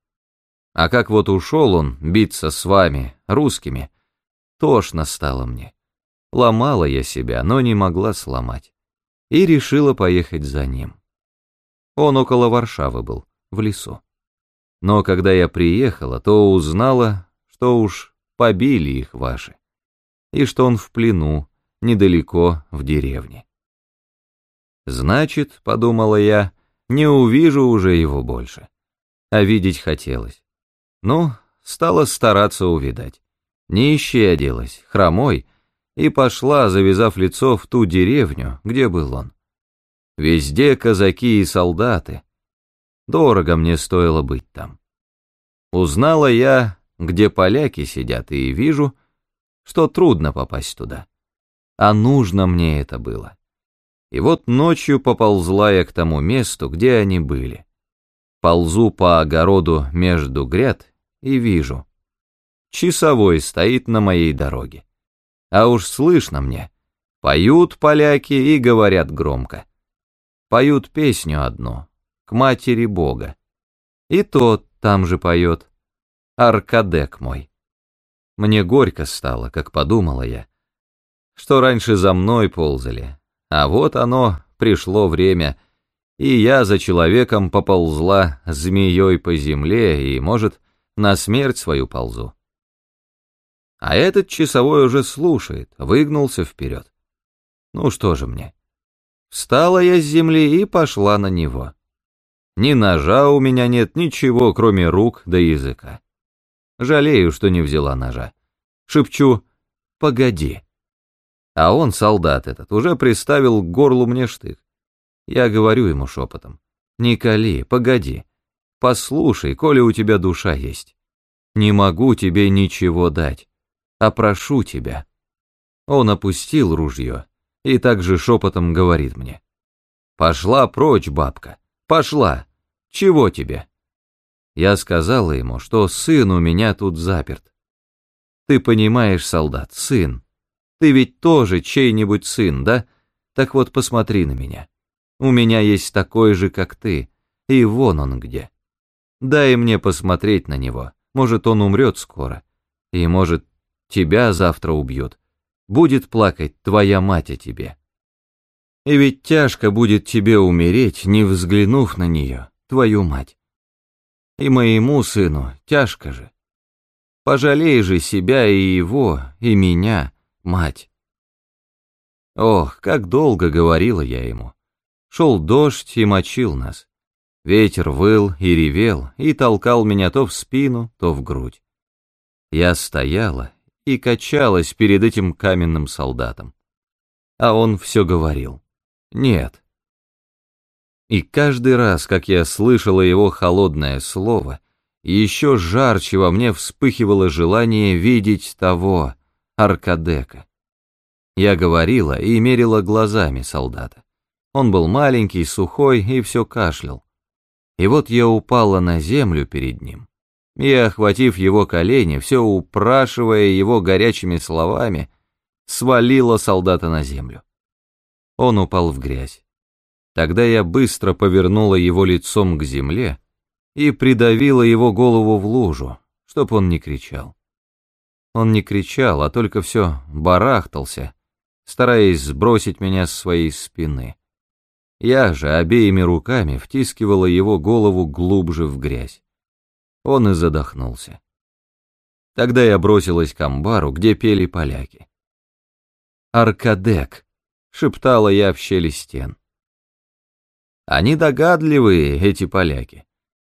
А как вот ушел он биться с вами, русскими, тошно стало мне. Ломала я себя, но не могла сломать. И решила поехать за ним. Он около Варшавы был, в лесу. Но когда я приехала, то узнала, что уж побили их ваши, и что он в плену, недалеко в деревне. Значит, подумала я, не увижу уже его больше. А видеть хотелось. Ну, стала стараться увидать. Не исчадилась, хромой, и пошла, завязав лицо в ту деревню, где был он. Везде казаки и солдаты. Дорого мне стоило быть там. Узнала я, где поляки сидят, и вижу, что трудно попасть туда. А нужно мне это было. И вот ночью поползла я к тому месту, где они были. Ползу по огороду между гряд и вижу. Часовой стоит на моей дороге. А уж слышно мне. Поют поляки и говорят громко. Поют песню одну, к матери Бога. И тот там же поет. Аркадек мой. Мне горько стало, как подумала я, что раньше за мной ползали, а вот оно, пришло время, и я за человеком поползла змеей по земле и, может, на смерть свою ползу. А этот часовой уже слушает, выгнулся вперед. Ну что же мне? Встала я с земли и пошла на него. Ни ножа у меня нет, ничего, кроме рук да языка. Жалею, что не взяла ножа. Шепчу «Погоди». А он, солдат этот, уже приставил к горлу мне штык. Я говорю ему шепотом «Не кали, погоди. Послушай, коли у тебя душа есть. Не могу тебе ничего дать а прошу тебя». Он опустил ружье и также шепотом говорит мне. «Пошла прочь, бабка, пошла. Чего тебе?» Я сказала ему, что сын у меня тут заперт. Ты понимаешь, солдат, сын. Ты ведь тоже чей-нибудь сын, да? Так вот посмотри на меня. У меня есть такой же, как ты, и вон он где. Дай мне посмотреть на него, может, он умрет скоро, и, может, тебя завтра убьют. Будет плакать твоя мать о тебе. И ведь тяжко будет тебе умереть, не взглянув на нее, твою мать. И моему сыну тяжко же. Пожалей же себя и его, и меня, мать. Ох, как долго говорила я ему. Шел дождь и мочил нас. Ветер выл и ревел, и толкал меня то в спину, то в грудь. Я стояла и качалась перед этим каменным солдатом. А он все говорил «нет». И каждый раз, как я слышала его холодное слово, еще жарче во мне вспыхивало желание видеть того, Аркадека. Я говорила и мерила глазами солдата. Он был маленький, сухой и все кашлял. И вот я упала на землю перед ним и, охватив его колени, все упрашивая его горячими словами, свалила солдата на землю. Он упал в грязь. Тогда я быстро повернула его лицом к земле и придавила его голову в лужу, чтоб он не кричал. Он не кричал, а только все барахтался, стараясь сбросить меня с своей спины. Я же обеими руками втискивала его голову глубже в грязь он и задохнулся. Тогда я бросилась к амбару, где пели поляки. «Аркадек!» — шептала я в щели стен. Они догадливые, эти поляки,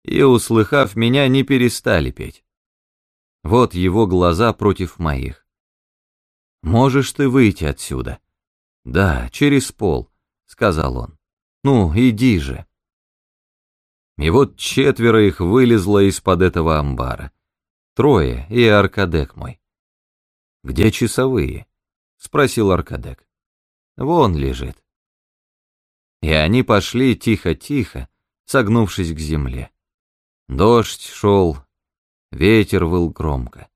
и, услыхав меня, не перестали петь. Вот его глаза против моих. «Можешь ты выйти отсюда?» «Да, через пол», — сказал он. «Ну, иди же». И вот четверо их вылезло из-под этого амбара. Трое и Аркадек мой. «Где часовые?» — спросил Аркадек. «Вон лежит». И они пошли тихо-тихо, согнувшись к земле. Дождь шел, ветер выл громко.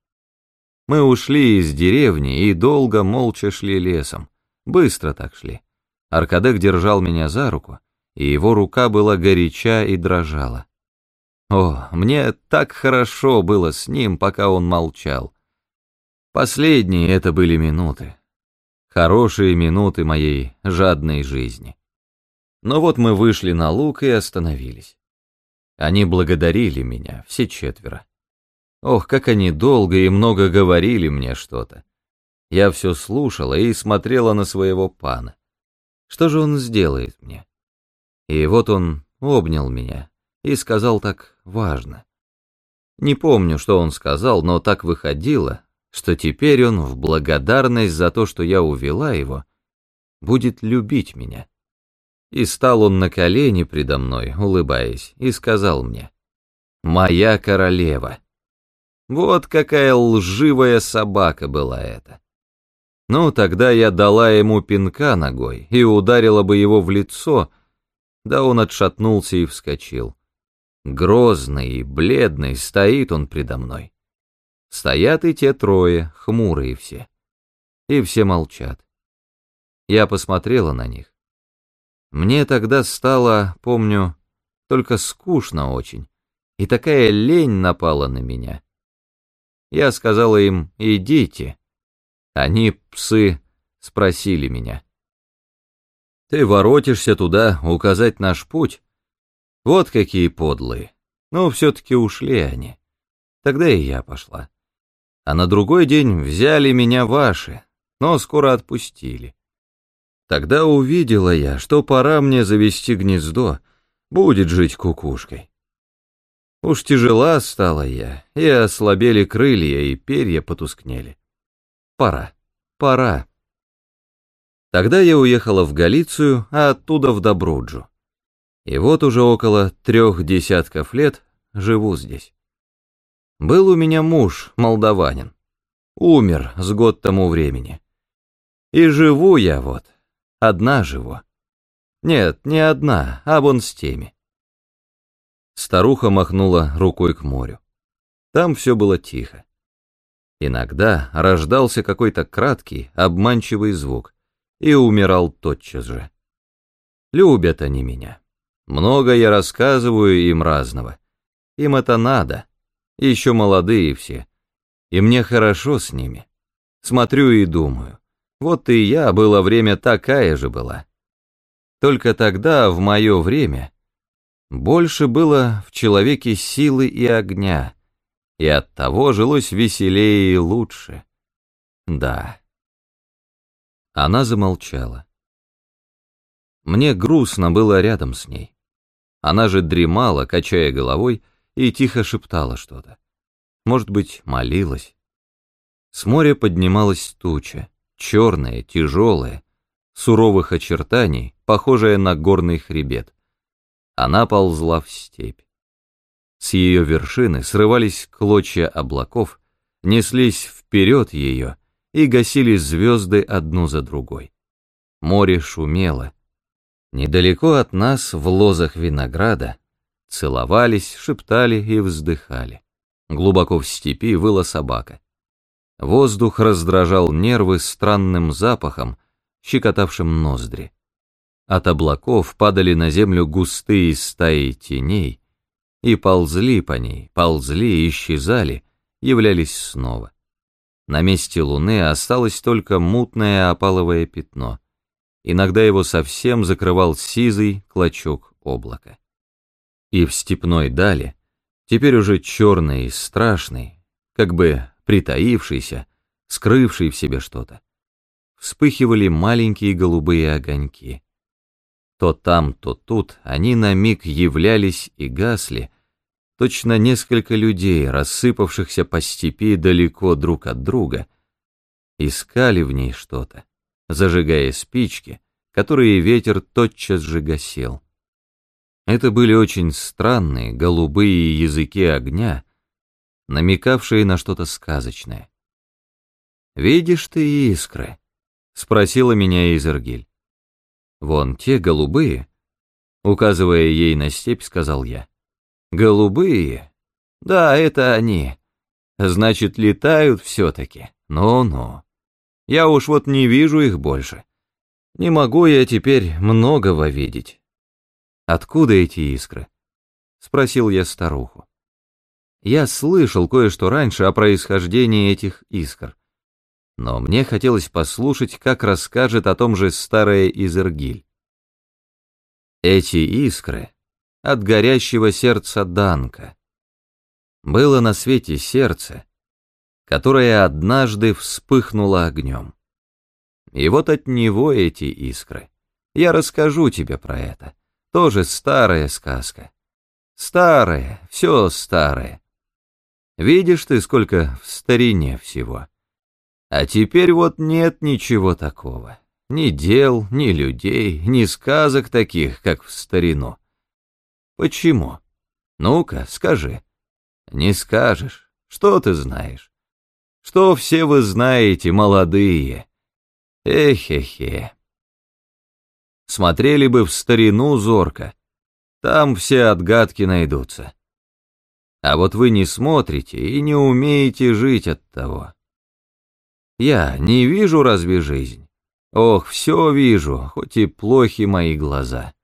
Мы ушли из деревни и долго молча шли лесом. Быстро так шли. Аркадек держал меня за руку, и его рука была горяча и дрожала. О, мне так хорошо было с ним, пока он молчал. Последние это были минуты. Хорошие минуты моей жадной жизни. Но вот мы вышли на луг и остановились. Они благодарили меня, все четверо. Ох, как они долго и много говорили мне что-то. Я все слушала и смотрела на своего пана. Что же он сделает мне? И вот он обнял меня и сказал так важно. Не помню, что он сказал, но так выходило, что теперь он в благодарность за то, что я увела его, будет любить меня. И стал он на колени предо мной, улыбаясь, и сказал мне, «Моя королева». Вот какая лживая собака была эта. Ну, тогда я дала ему пинка ногой и ударила бы его в лицо, да он отшатнулся и вскочил. Грозный и бледный стоит он предо мной. Стоят и те трое, хмурые все. И все молчат. Я посмотрела на них. Мне тогда стало, помню, только скучно очень, и такая лень напала на меня. Я сказала им «идите». Они, псы, спросили меня. «Ты воротишься туда указать наш путь?» Вот какие подлые. Но все-таки ушли они. Тогда и я пошла. А на другой день взяли меня ваши, но скоро отпустили. Тогда увидела я, что пора мне завести гнездо, будет жить кукушкой. Уж тяжела стала я, и ослабели крылья, и перья потускнели. Пора, пора. Тогда я уехала в Галицию, а оттуда в Добруджу. И вот уже около трех десятков лет живу здесь. Был у меня муж, молдаванин. Умер с год тому времени. И живу я вот, одна живу. Нет, не одна, а вон с теми. Старуха махнула рукой к морю. Там все было тихо. Иногда рождался какой-то краткий, обманчивый звук и умирал тотчас же. Любят они меня. Много я рассказываю им разного. Им это надо. Еще молодые все. И мне хорошо с ними. Смотрю и думаю. Вот и я было время такая же была. Только тогда, в мое время, больше было в человеке силы и огня, и от того жилось веселее и лучше. Да. Она замолчала. Мне грустно было рядом с ней. Она же дремала, качая головой, и тихо шептала что-то. Может быть, молилась. С моря поднималась туча, черная, тяжелая, суровых очертаний, похожая на горный хребет. Она ползла в степь. С ее вершины срывались клочья облаков, неслись вперед ее и гасили звезды одну за другой. Море шумело, Недалеко от нас, в лозах винограда, целовались, шептали и вздыхали. Глубоко в степи выла собака. Воздух раздражал нервы странным запахом, щекотавшим ноздри. От облаков падали на землю густые стаи теней и ползли по ней, ползли, исчезали, являлись снова. На месте луны осталось только мутное опаловое пятно — Иногда его совсем закрывал сизый клочок облака. И в степной дали, теперь уже черный и страшный, как бы притаившийся, скрывший в себе что-то, вспыхивали маленькие голубые огоньки. То там, то тут они на миг являлись и гасли, точно несколько людей, рассыпавшихся по степи далеко друг от друга, искали в ней что-то зажигая спички, которые ветер тотчас же гасил. Это были очень странные голубые языки огня, намекавшие на что-то сказочное. «Видишь ты искры?» — спросила меня Изергиль. «Вон те голубые», — указывая ей на степь, сказал я. «Голубые? Да, это они. Значит, летают все-таки. Ну-ну». Я уж вот не вижу их больше. Не могу я теперь многого видеть. Откуда эти искры? Спросил я старуху. Я слышал кое-что раньше о происхождении этих искр. но мне хотелось послушать, как расскажет о том же старая Изергиль. Эти искры от горящего сердца Данка. Было на свете сердце, которое однажды вспыхнуло огнем. И вот от него эти искры. Я расскажу тебе про это. Тоже старая сказка. Старая, все старое. Видишь ты, сколько в старине всего. А теперь вот нет ничего такого. Ни дел, ни людей, ни сказок таких, как в старину. Почему? Ну-ка, скажи. Не скажешь. Что ты знаешь? Что все вы знаете, молодые? Эхе-хе. Смотрели бы в старину зорко. Там все отгадки найдутся. А вот вы не смотрите и не умеете жить от того. Я не вижу разве жизнь? Ох, все вижу, хоть и плохи мои глаза.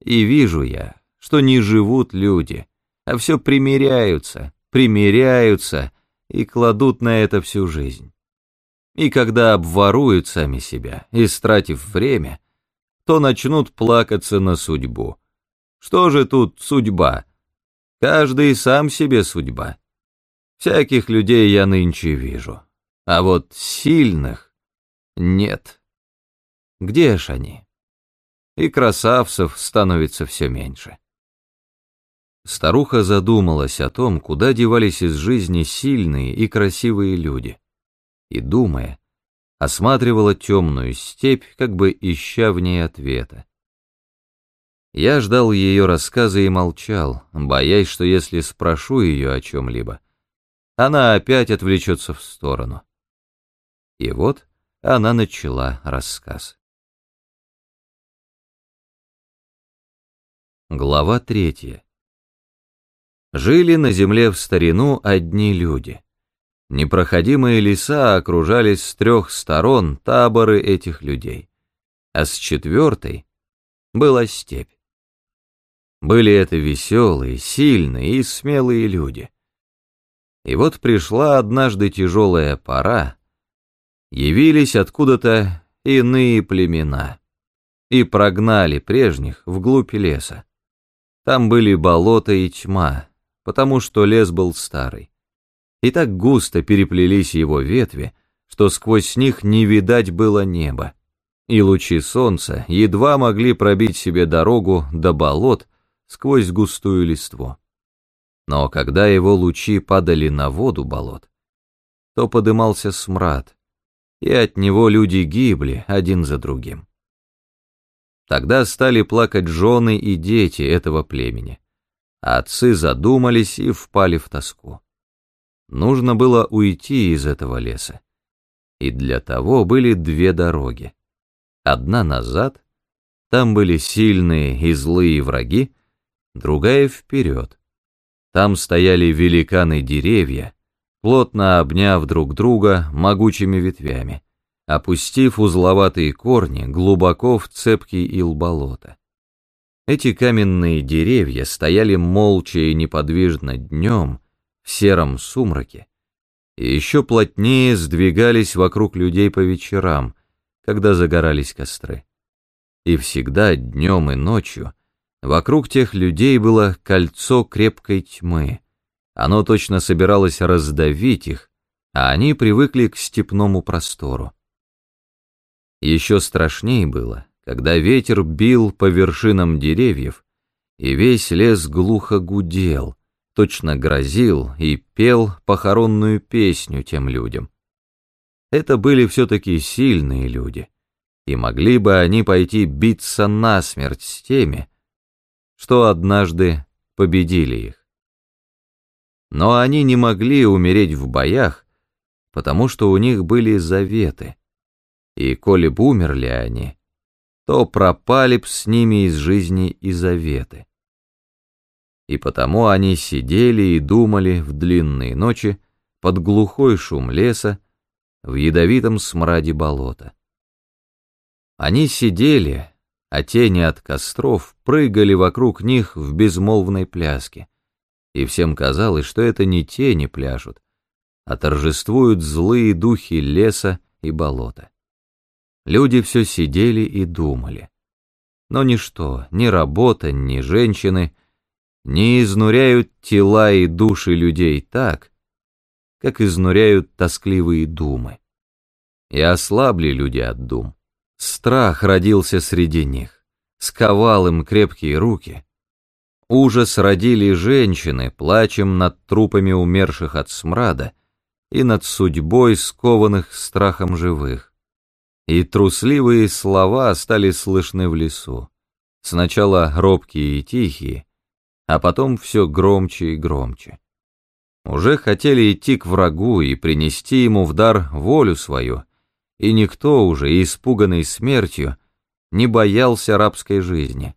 И вижу я, что не живут люди, а все примиряются, примиряются и кладут на это всю жизнь. И когда обворуют сами себя, истратив время, то начнут плакаться на судьбу. Что же тут судьба? Каждый сам себе судьба. Всяких людей я нынче вижу, а вот сильных нет. Где ж они? И красавцев становится все меньше. Старуха задумалась о том, куда девались из жизни сильные и красивые люди и, думая, осматривала темную степь, как бы ища в ней ответа. Я ждал ее рассказа и молчал, боясь, что если спрошу ее о чем-либо, она опять отвлечется в сторону. И вот она начала рассказ. Глава третья. Жили на земле в старину одни люди. Непроходимые леса окружались с трех сторон таборы этих людей, а с четвертой была степь. Были это веселые, сильные и смелые люди. И вот пришла однажды тяжелая пора, явились откуда-то иные племена и прогнали прежних вглубь леса. Там были болота и тьма, потому что лес был старый и так густо переплелись его ветви, что сквозь них не видать было неба, и лучи солнца едва могли пробить себе дорогу до болот сквозь густую листву. Но когда его лучи падали на воду болот, то подымался смрад, и от него люди гибли один за другим. Тогда стали плакать жены и дети этого племени, а отцы задумались и впали в тоску. Нужно было уйти из этого леса. И для того были две дороги. Одна назад, там были сильные и злые враги, другая вперед. Там стояли великаны деревья, плотно обняв друг друга могучими ветвями, опустив узловатые корни глубоко в цепкий ил болота. Эти каменные деревья стояли молча и неподвижно днем, в сером сумраке, и еще плотнее сдвигались вокруг людей по вечерам, когда загорались костры. И всегда днем и ночью вокруг тех людей было кольцо крепкой тьмы. Оно точно собиралось раздавить их, а они привыкли к степному простору. Еще страшнее было, когда ветер бил по вершинам деревьев, и весь лес глухо гудел — точно грозил и пел похоронную песню тем людям. Это были все-таки сильные люди, и могли бы они пойти биться насмерть с теми, что однажды победили их. Но они не могли умереть в боях, потому что у них были заветы, и коли б умерли они, то пропали б с ними из жизни и заветы и потому они сидели и думали в длинные ночи под глухой шум леса, в ядовитом смраде болота. Они сидели, а тени от костров прыгали вокруг них в безмолвной пляске, и всем казалось, что это не тени пляшут, а торжествуют злые духи леса и болота. Люди все сидели и думали. Но ничто, ни работа, ни женщины не изнуряют тела и души людей так, как изнуряют тоскливые думы. И ослабли люди от дум. Страх родился среди них, сковал им крепкие руки. Ужас родили женщины, плачем над трупами умерших от смрада и над судьбой скованных страхом живых. И трусливые слова стали слышны в лесу. Сначала робкие и тихие, а потом все громче и громче. Уже хотели идти к врагу и принести ему в дар волю свою, и никто уже, испуганный смертью, не боялся рабской жизни.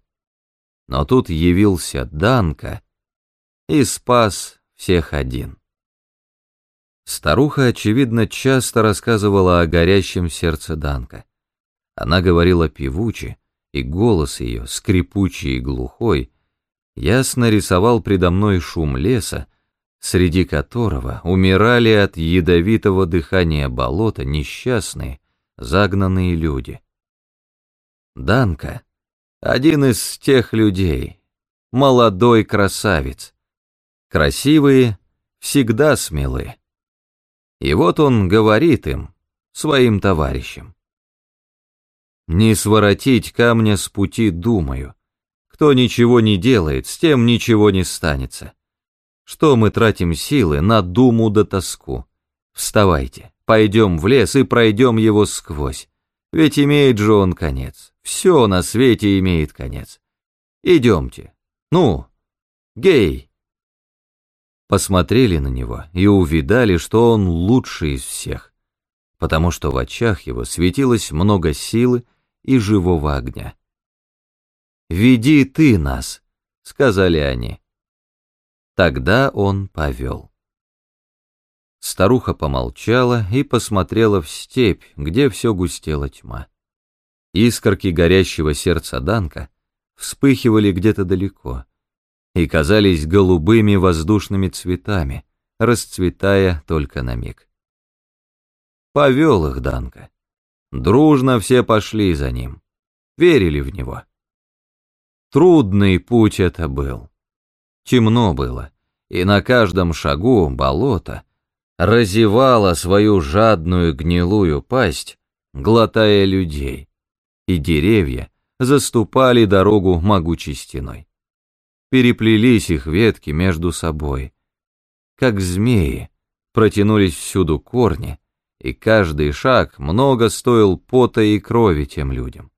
Но тут явился Данка и спас всех один. Старуха, очевидно, часто рассказывала о горящем сердце Данка. Она говорила певуче, и голос ее, скрипучий и глухой, ясно рисовал предо мной шум леса, среди которого умирали от ядовитого дыхания болота несчастные, загнанные люди. Данка — один из тех людей, молодой красавец. Красивые, всегда смелые. И вот он говорит им, своим товарищам. Не своротить камня с пути думаю. Кто ничего не делает, с тем ничего не станется. Что мы тратим силы на думу да тоску? Вставайте, пойдем в лес и пройдем его сквозь. Ведь имеет же он конец. Все на свете имеет конец. Идемте. Ну, гей. Посмотрели на него и увидали, что он лучший из всех, потому что в очах его светилось много силы и живого огня. «Веди ты нас», — сказали они. Тогда он повел. Старуха помолчала и посмотрела в степь, где все густела тьма. Искорки горящего сердца Данка вспыхивали где-то далеко и казались голубыми воздушными цветами, расцветая только на миг. Повел их Данка. Дружно все пошли за ним, верили в него. Трудный путь это был. Темно было, и на каждом шагу болото разевало свою жадную гнилую пасть, глотая людей, и деревья заступали дорогу могучей стеной. Переплелись их ветки между собой, как змеи, протянулись всюду корни, и каждый шаг много стоил пота и крови тем людям.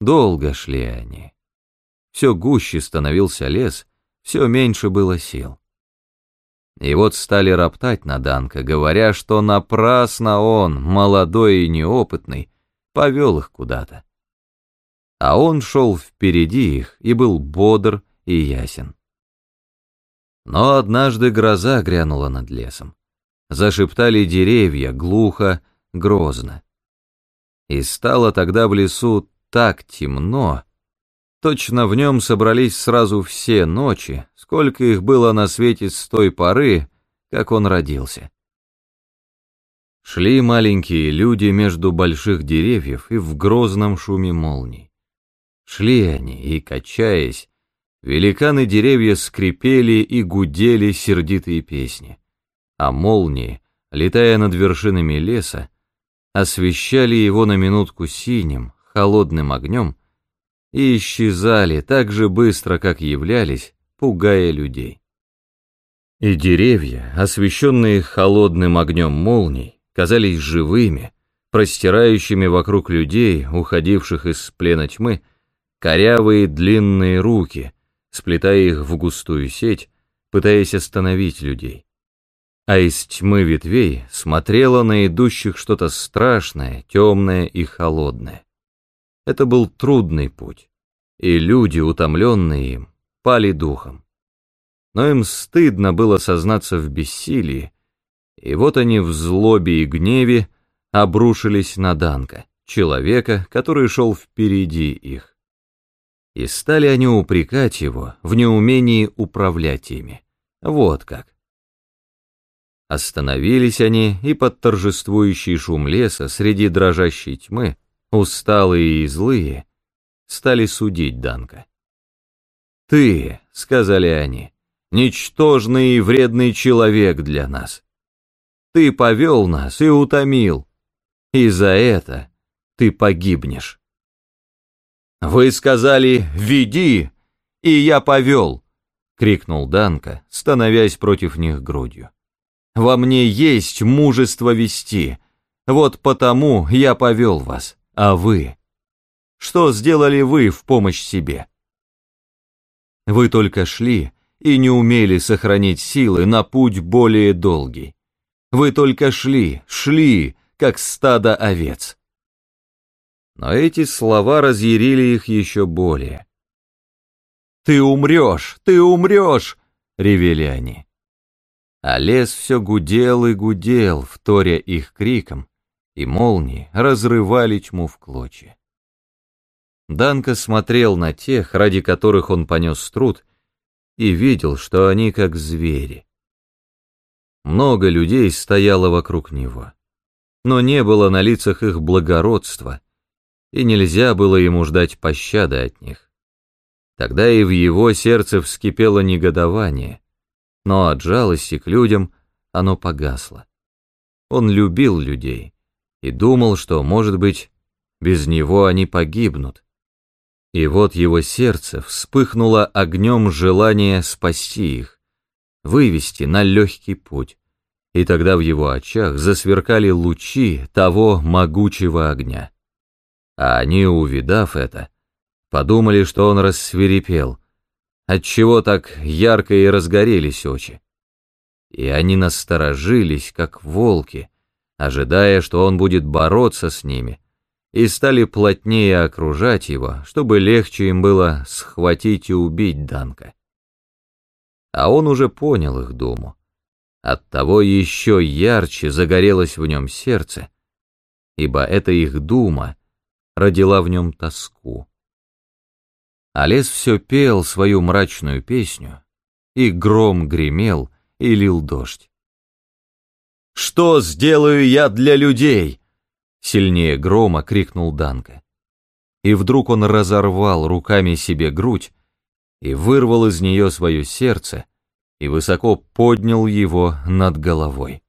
Долго шли они. Все гуще становился лес, все меньше было сил. И вот стали роптать на Данка, говоря, что напрасно он, молодой и неопытный, повел их куда-то. А он шел впереди их и был бодр и ясен. Но однажды гроза грянула над лесом. Зашептали деревья глухо, грозно. И стало тогда в лесу так темно, Точно в нем собрались сразу все ночи, сколько их было на свете с той поры, как он родился. Шли маленькие люди между больших деревьев и в грозном шуме молний. Шли они, и, качаясь, великаны деревья скрипели и гудели сердитые песни, а молнии, летая над вершинами леса, освещали его на минутку синим, холодным огнем, и исчезали так же быстро, как являлись, пугая людей. И деревья, освещенные холодным огнем молний, казались живыми, простирающими вокруг людей, уходивших из плена тьмы, корявые длинные руки, сплетая их в густую сеть, пытаясь остановить людей. А из тьмы ветвей смотрело на идущих что-то страшное, темное и холодное. Это был трудный путь, и люди, утомленные им, пали духом. Но им стыдно было сознаться в бессилии, и вот они в злобе и гневе обрушились на Данка, человека, который шел впереди их. И стали они упрекать его в неумении управлять ими. Вот как. Остановились они, и под торжествующий шум леса среди дрожащей тьмы, усталые и злые, стали судить Данка. «Ты», — сказали они, — «ничтожный и вредный человек для нас. Ты повел нас и утомил, и за это ты погибнешь». «Вы сказали «веди», и я повел», — крикнул Данка, становясь против них грудью. Во мне есть мужество вести. Вот потому я повел вас. А вы? Что сделали вы в помощь себе? Вы только шли и не умели сохранить силы на путь более долгий. Вы только шли, шли, как стадо овец. Но эти слова разъярили их еще более. «Ты умрешь! Ты умрешь!» — ревели они а лес все гудел и гудел, вторя их криком, и молнии разрывали тьму в клочья. Данка смотрел на тех, ради которых он понес труд, и видел, что они как звери. Много людей стояло вокруг него, но не было на лицах их благородства, и нельзя было ему ждать пощады от них. Тогда и в его сердце вскипело негодование, но от жалости к людям оно погасло. Он любил людей и думал, что, может быть, без него они погибнут. И вот его сердце вспыхнуло огнем желания спасти их, вывести на легкий путь, и тогда в его очах засверкали лучи того могучего огня. А они, увидав это, подумали, что он рассверепел, отчего так ярко и разгорелись очи. И они насторожились, как волки, ожидая, что он будет бороться с ними, и стали плотнее окружать его, чтобы легче им было схватить и убить Данка. А он уже понял их думу. Оттого еще ярче загорелось в нем сердце, ибо эта их дума родила в нем тоску а лес все пел свою мрачную песню, и гром гремел, и лил дождь. «Что сделаю я для людей?» Сильнее грома крикнул Данка. И вдруг он разорвал руками себе грудь и вырвал из нее свое сердце и высоко поднял его над головой.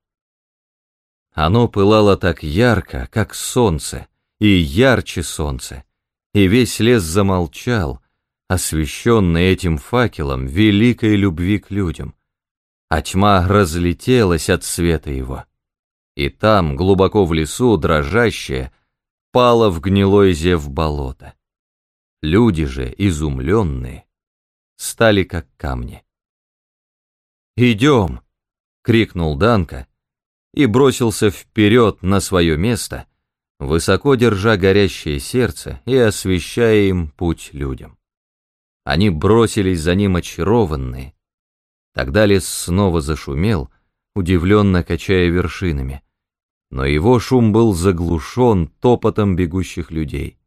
Оно пылало так ярко, как солнце, и ярче солнца, и весь лес замолчал, освещенный этим факелом великой любви к людям, а тьма разлетелась от света его. И там, глубоко в лесу, дрожащая, пала в гнилой зев болото. Люди же, изумленные, стали как камни. «Идем!» — крикнул Данка и бросился вперед на свое место, высоко держа горящее сердце и освещая им путь людям. Они бросились за ним очарованные. Тогда лес снова зашумел, удивленно качая вершинами. Но его шум был заглушен топотом бегущих людей.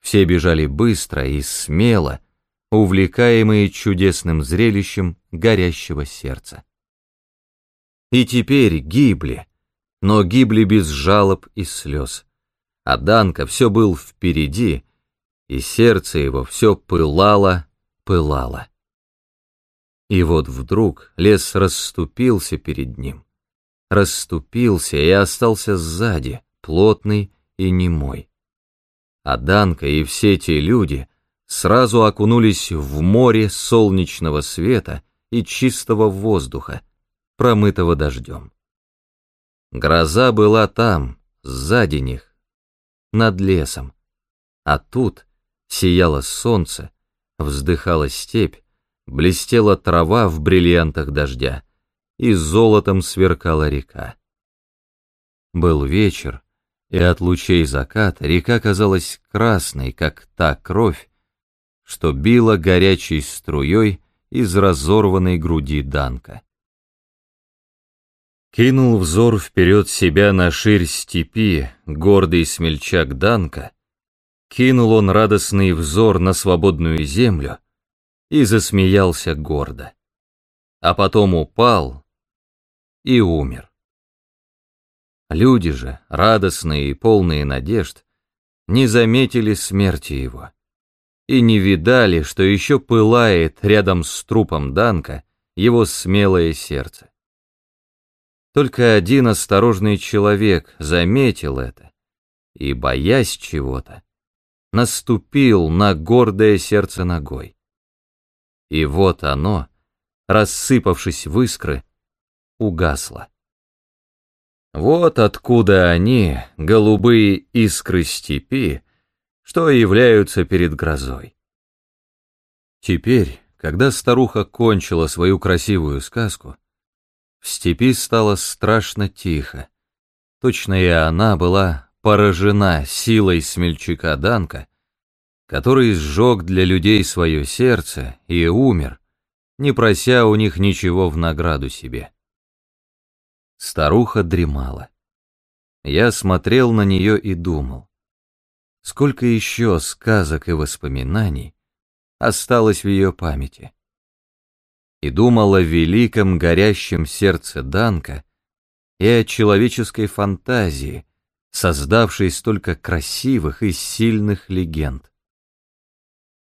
Все бежали быстро и смело, увлекаемые чудесным зрелищем горящего сердца. И теперь гибли, но гибли без жалоб и слез. А Данка все был впереди, и сердце его все пылало, пылало. И вот вдруг лес расступился перед ним, расступился и остался сзади, плотный и немой. А Данка и все те люди сразу окунулись в море солнечного света и чистого воздуха, промытого дождем. Гроза была там, сзади них, над лесом, а тут — сияло солнце, вздыхала степь, блестела трава в бриллиантах дождя, и золотом сверкала река. Был вечер, и от лучей заката река казалась красной, как та кровь, что била горячей струей из разорванной груди Данка. Кинул взор вперед себя на ширь степи гордый смельчак Данка, Кинул он радостный взор на свободную землю и засмеялся гордо. А потом упал и умер. Люди же, радостные и полные надежд, не заметили смерти его и не видали, что еще пылает рядом с трупом Данка его смелое сердце. Только один осторожный человек заметил это и, боясь чего-то, наступил на гордое сердце ногой. И вот оно, рассыпавшись в искры, угасло. Вот откуда они, голубые искры степи, что являются перед грозой. Теперь, когда старуха кончила свою красивую сказку, в степи стало страшно тихо. Точно и она была поражена силой смельчака Данка, который сжег для людей свое сердце и умер, не прося у них ничего в награду себе. Старуха дремала. Я смотрел на нее и думал, сколько еще сказок и воспоминаний осталось в ее памяти. И думал о великом горящем сердце Данка и о человеческой фантазии, создавшей столько красивых и сильных легенд.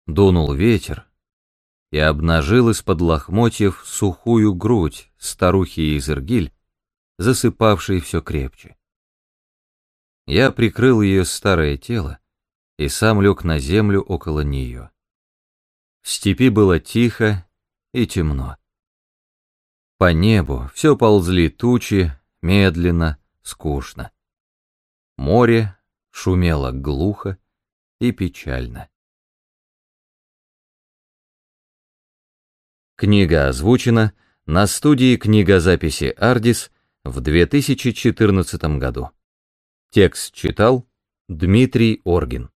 Дунул ветер и обнажил из-под лохмотьев сухую грудь старухи Изергиль, засыпавшей все крепче. Я прикрыл ее старое тело и сам лег на землю около нее. В степи было тихо и темно. По небу все ползли тучи, медленно, скучно. Море шумело глухо и печально. Книга озвучена на студии книгозаписи «Ардис» в 2014 году. Текст читал Дмитрий Оргин.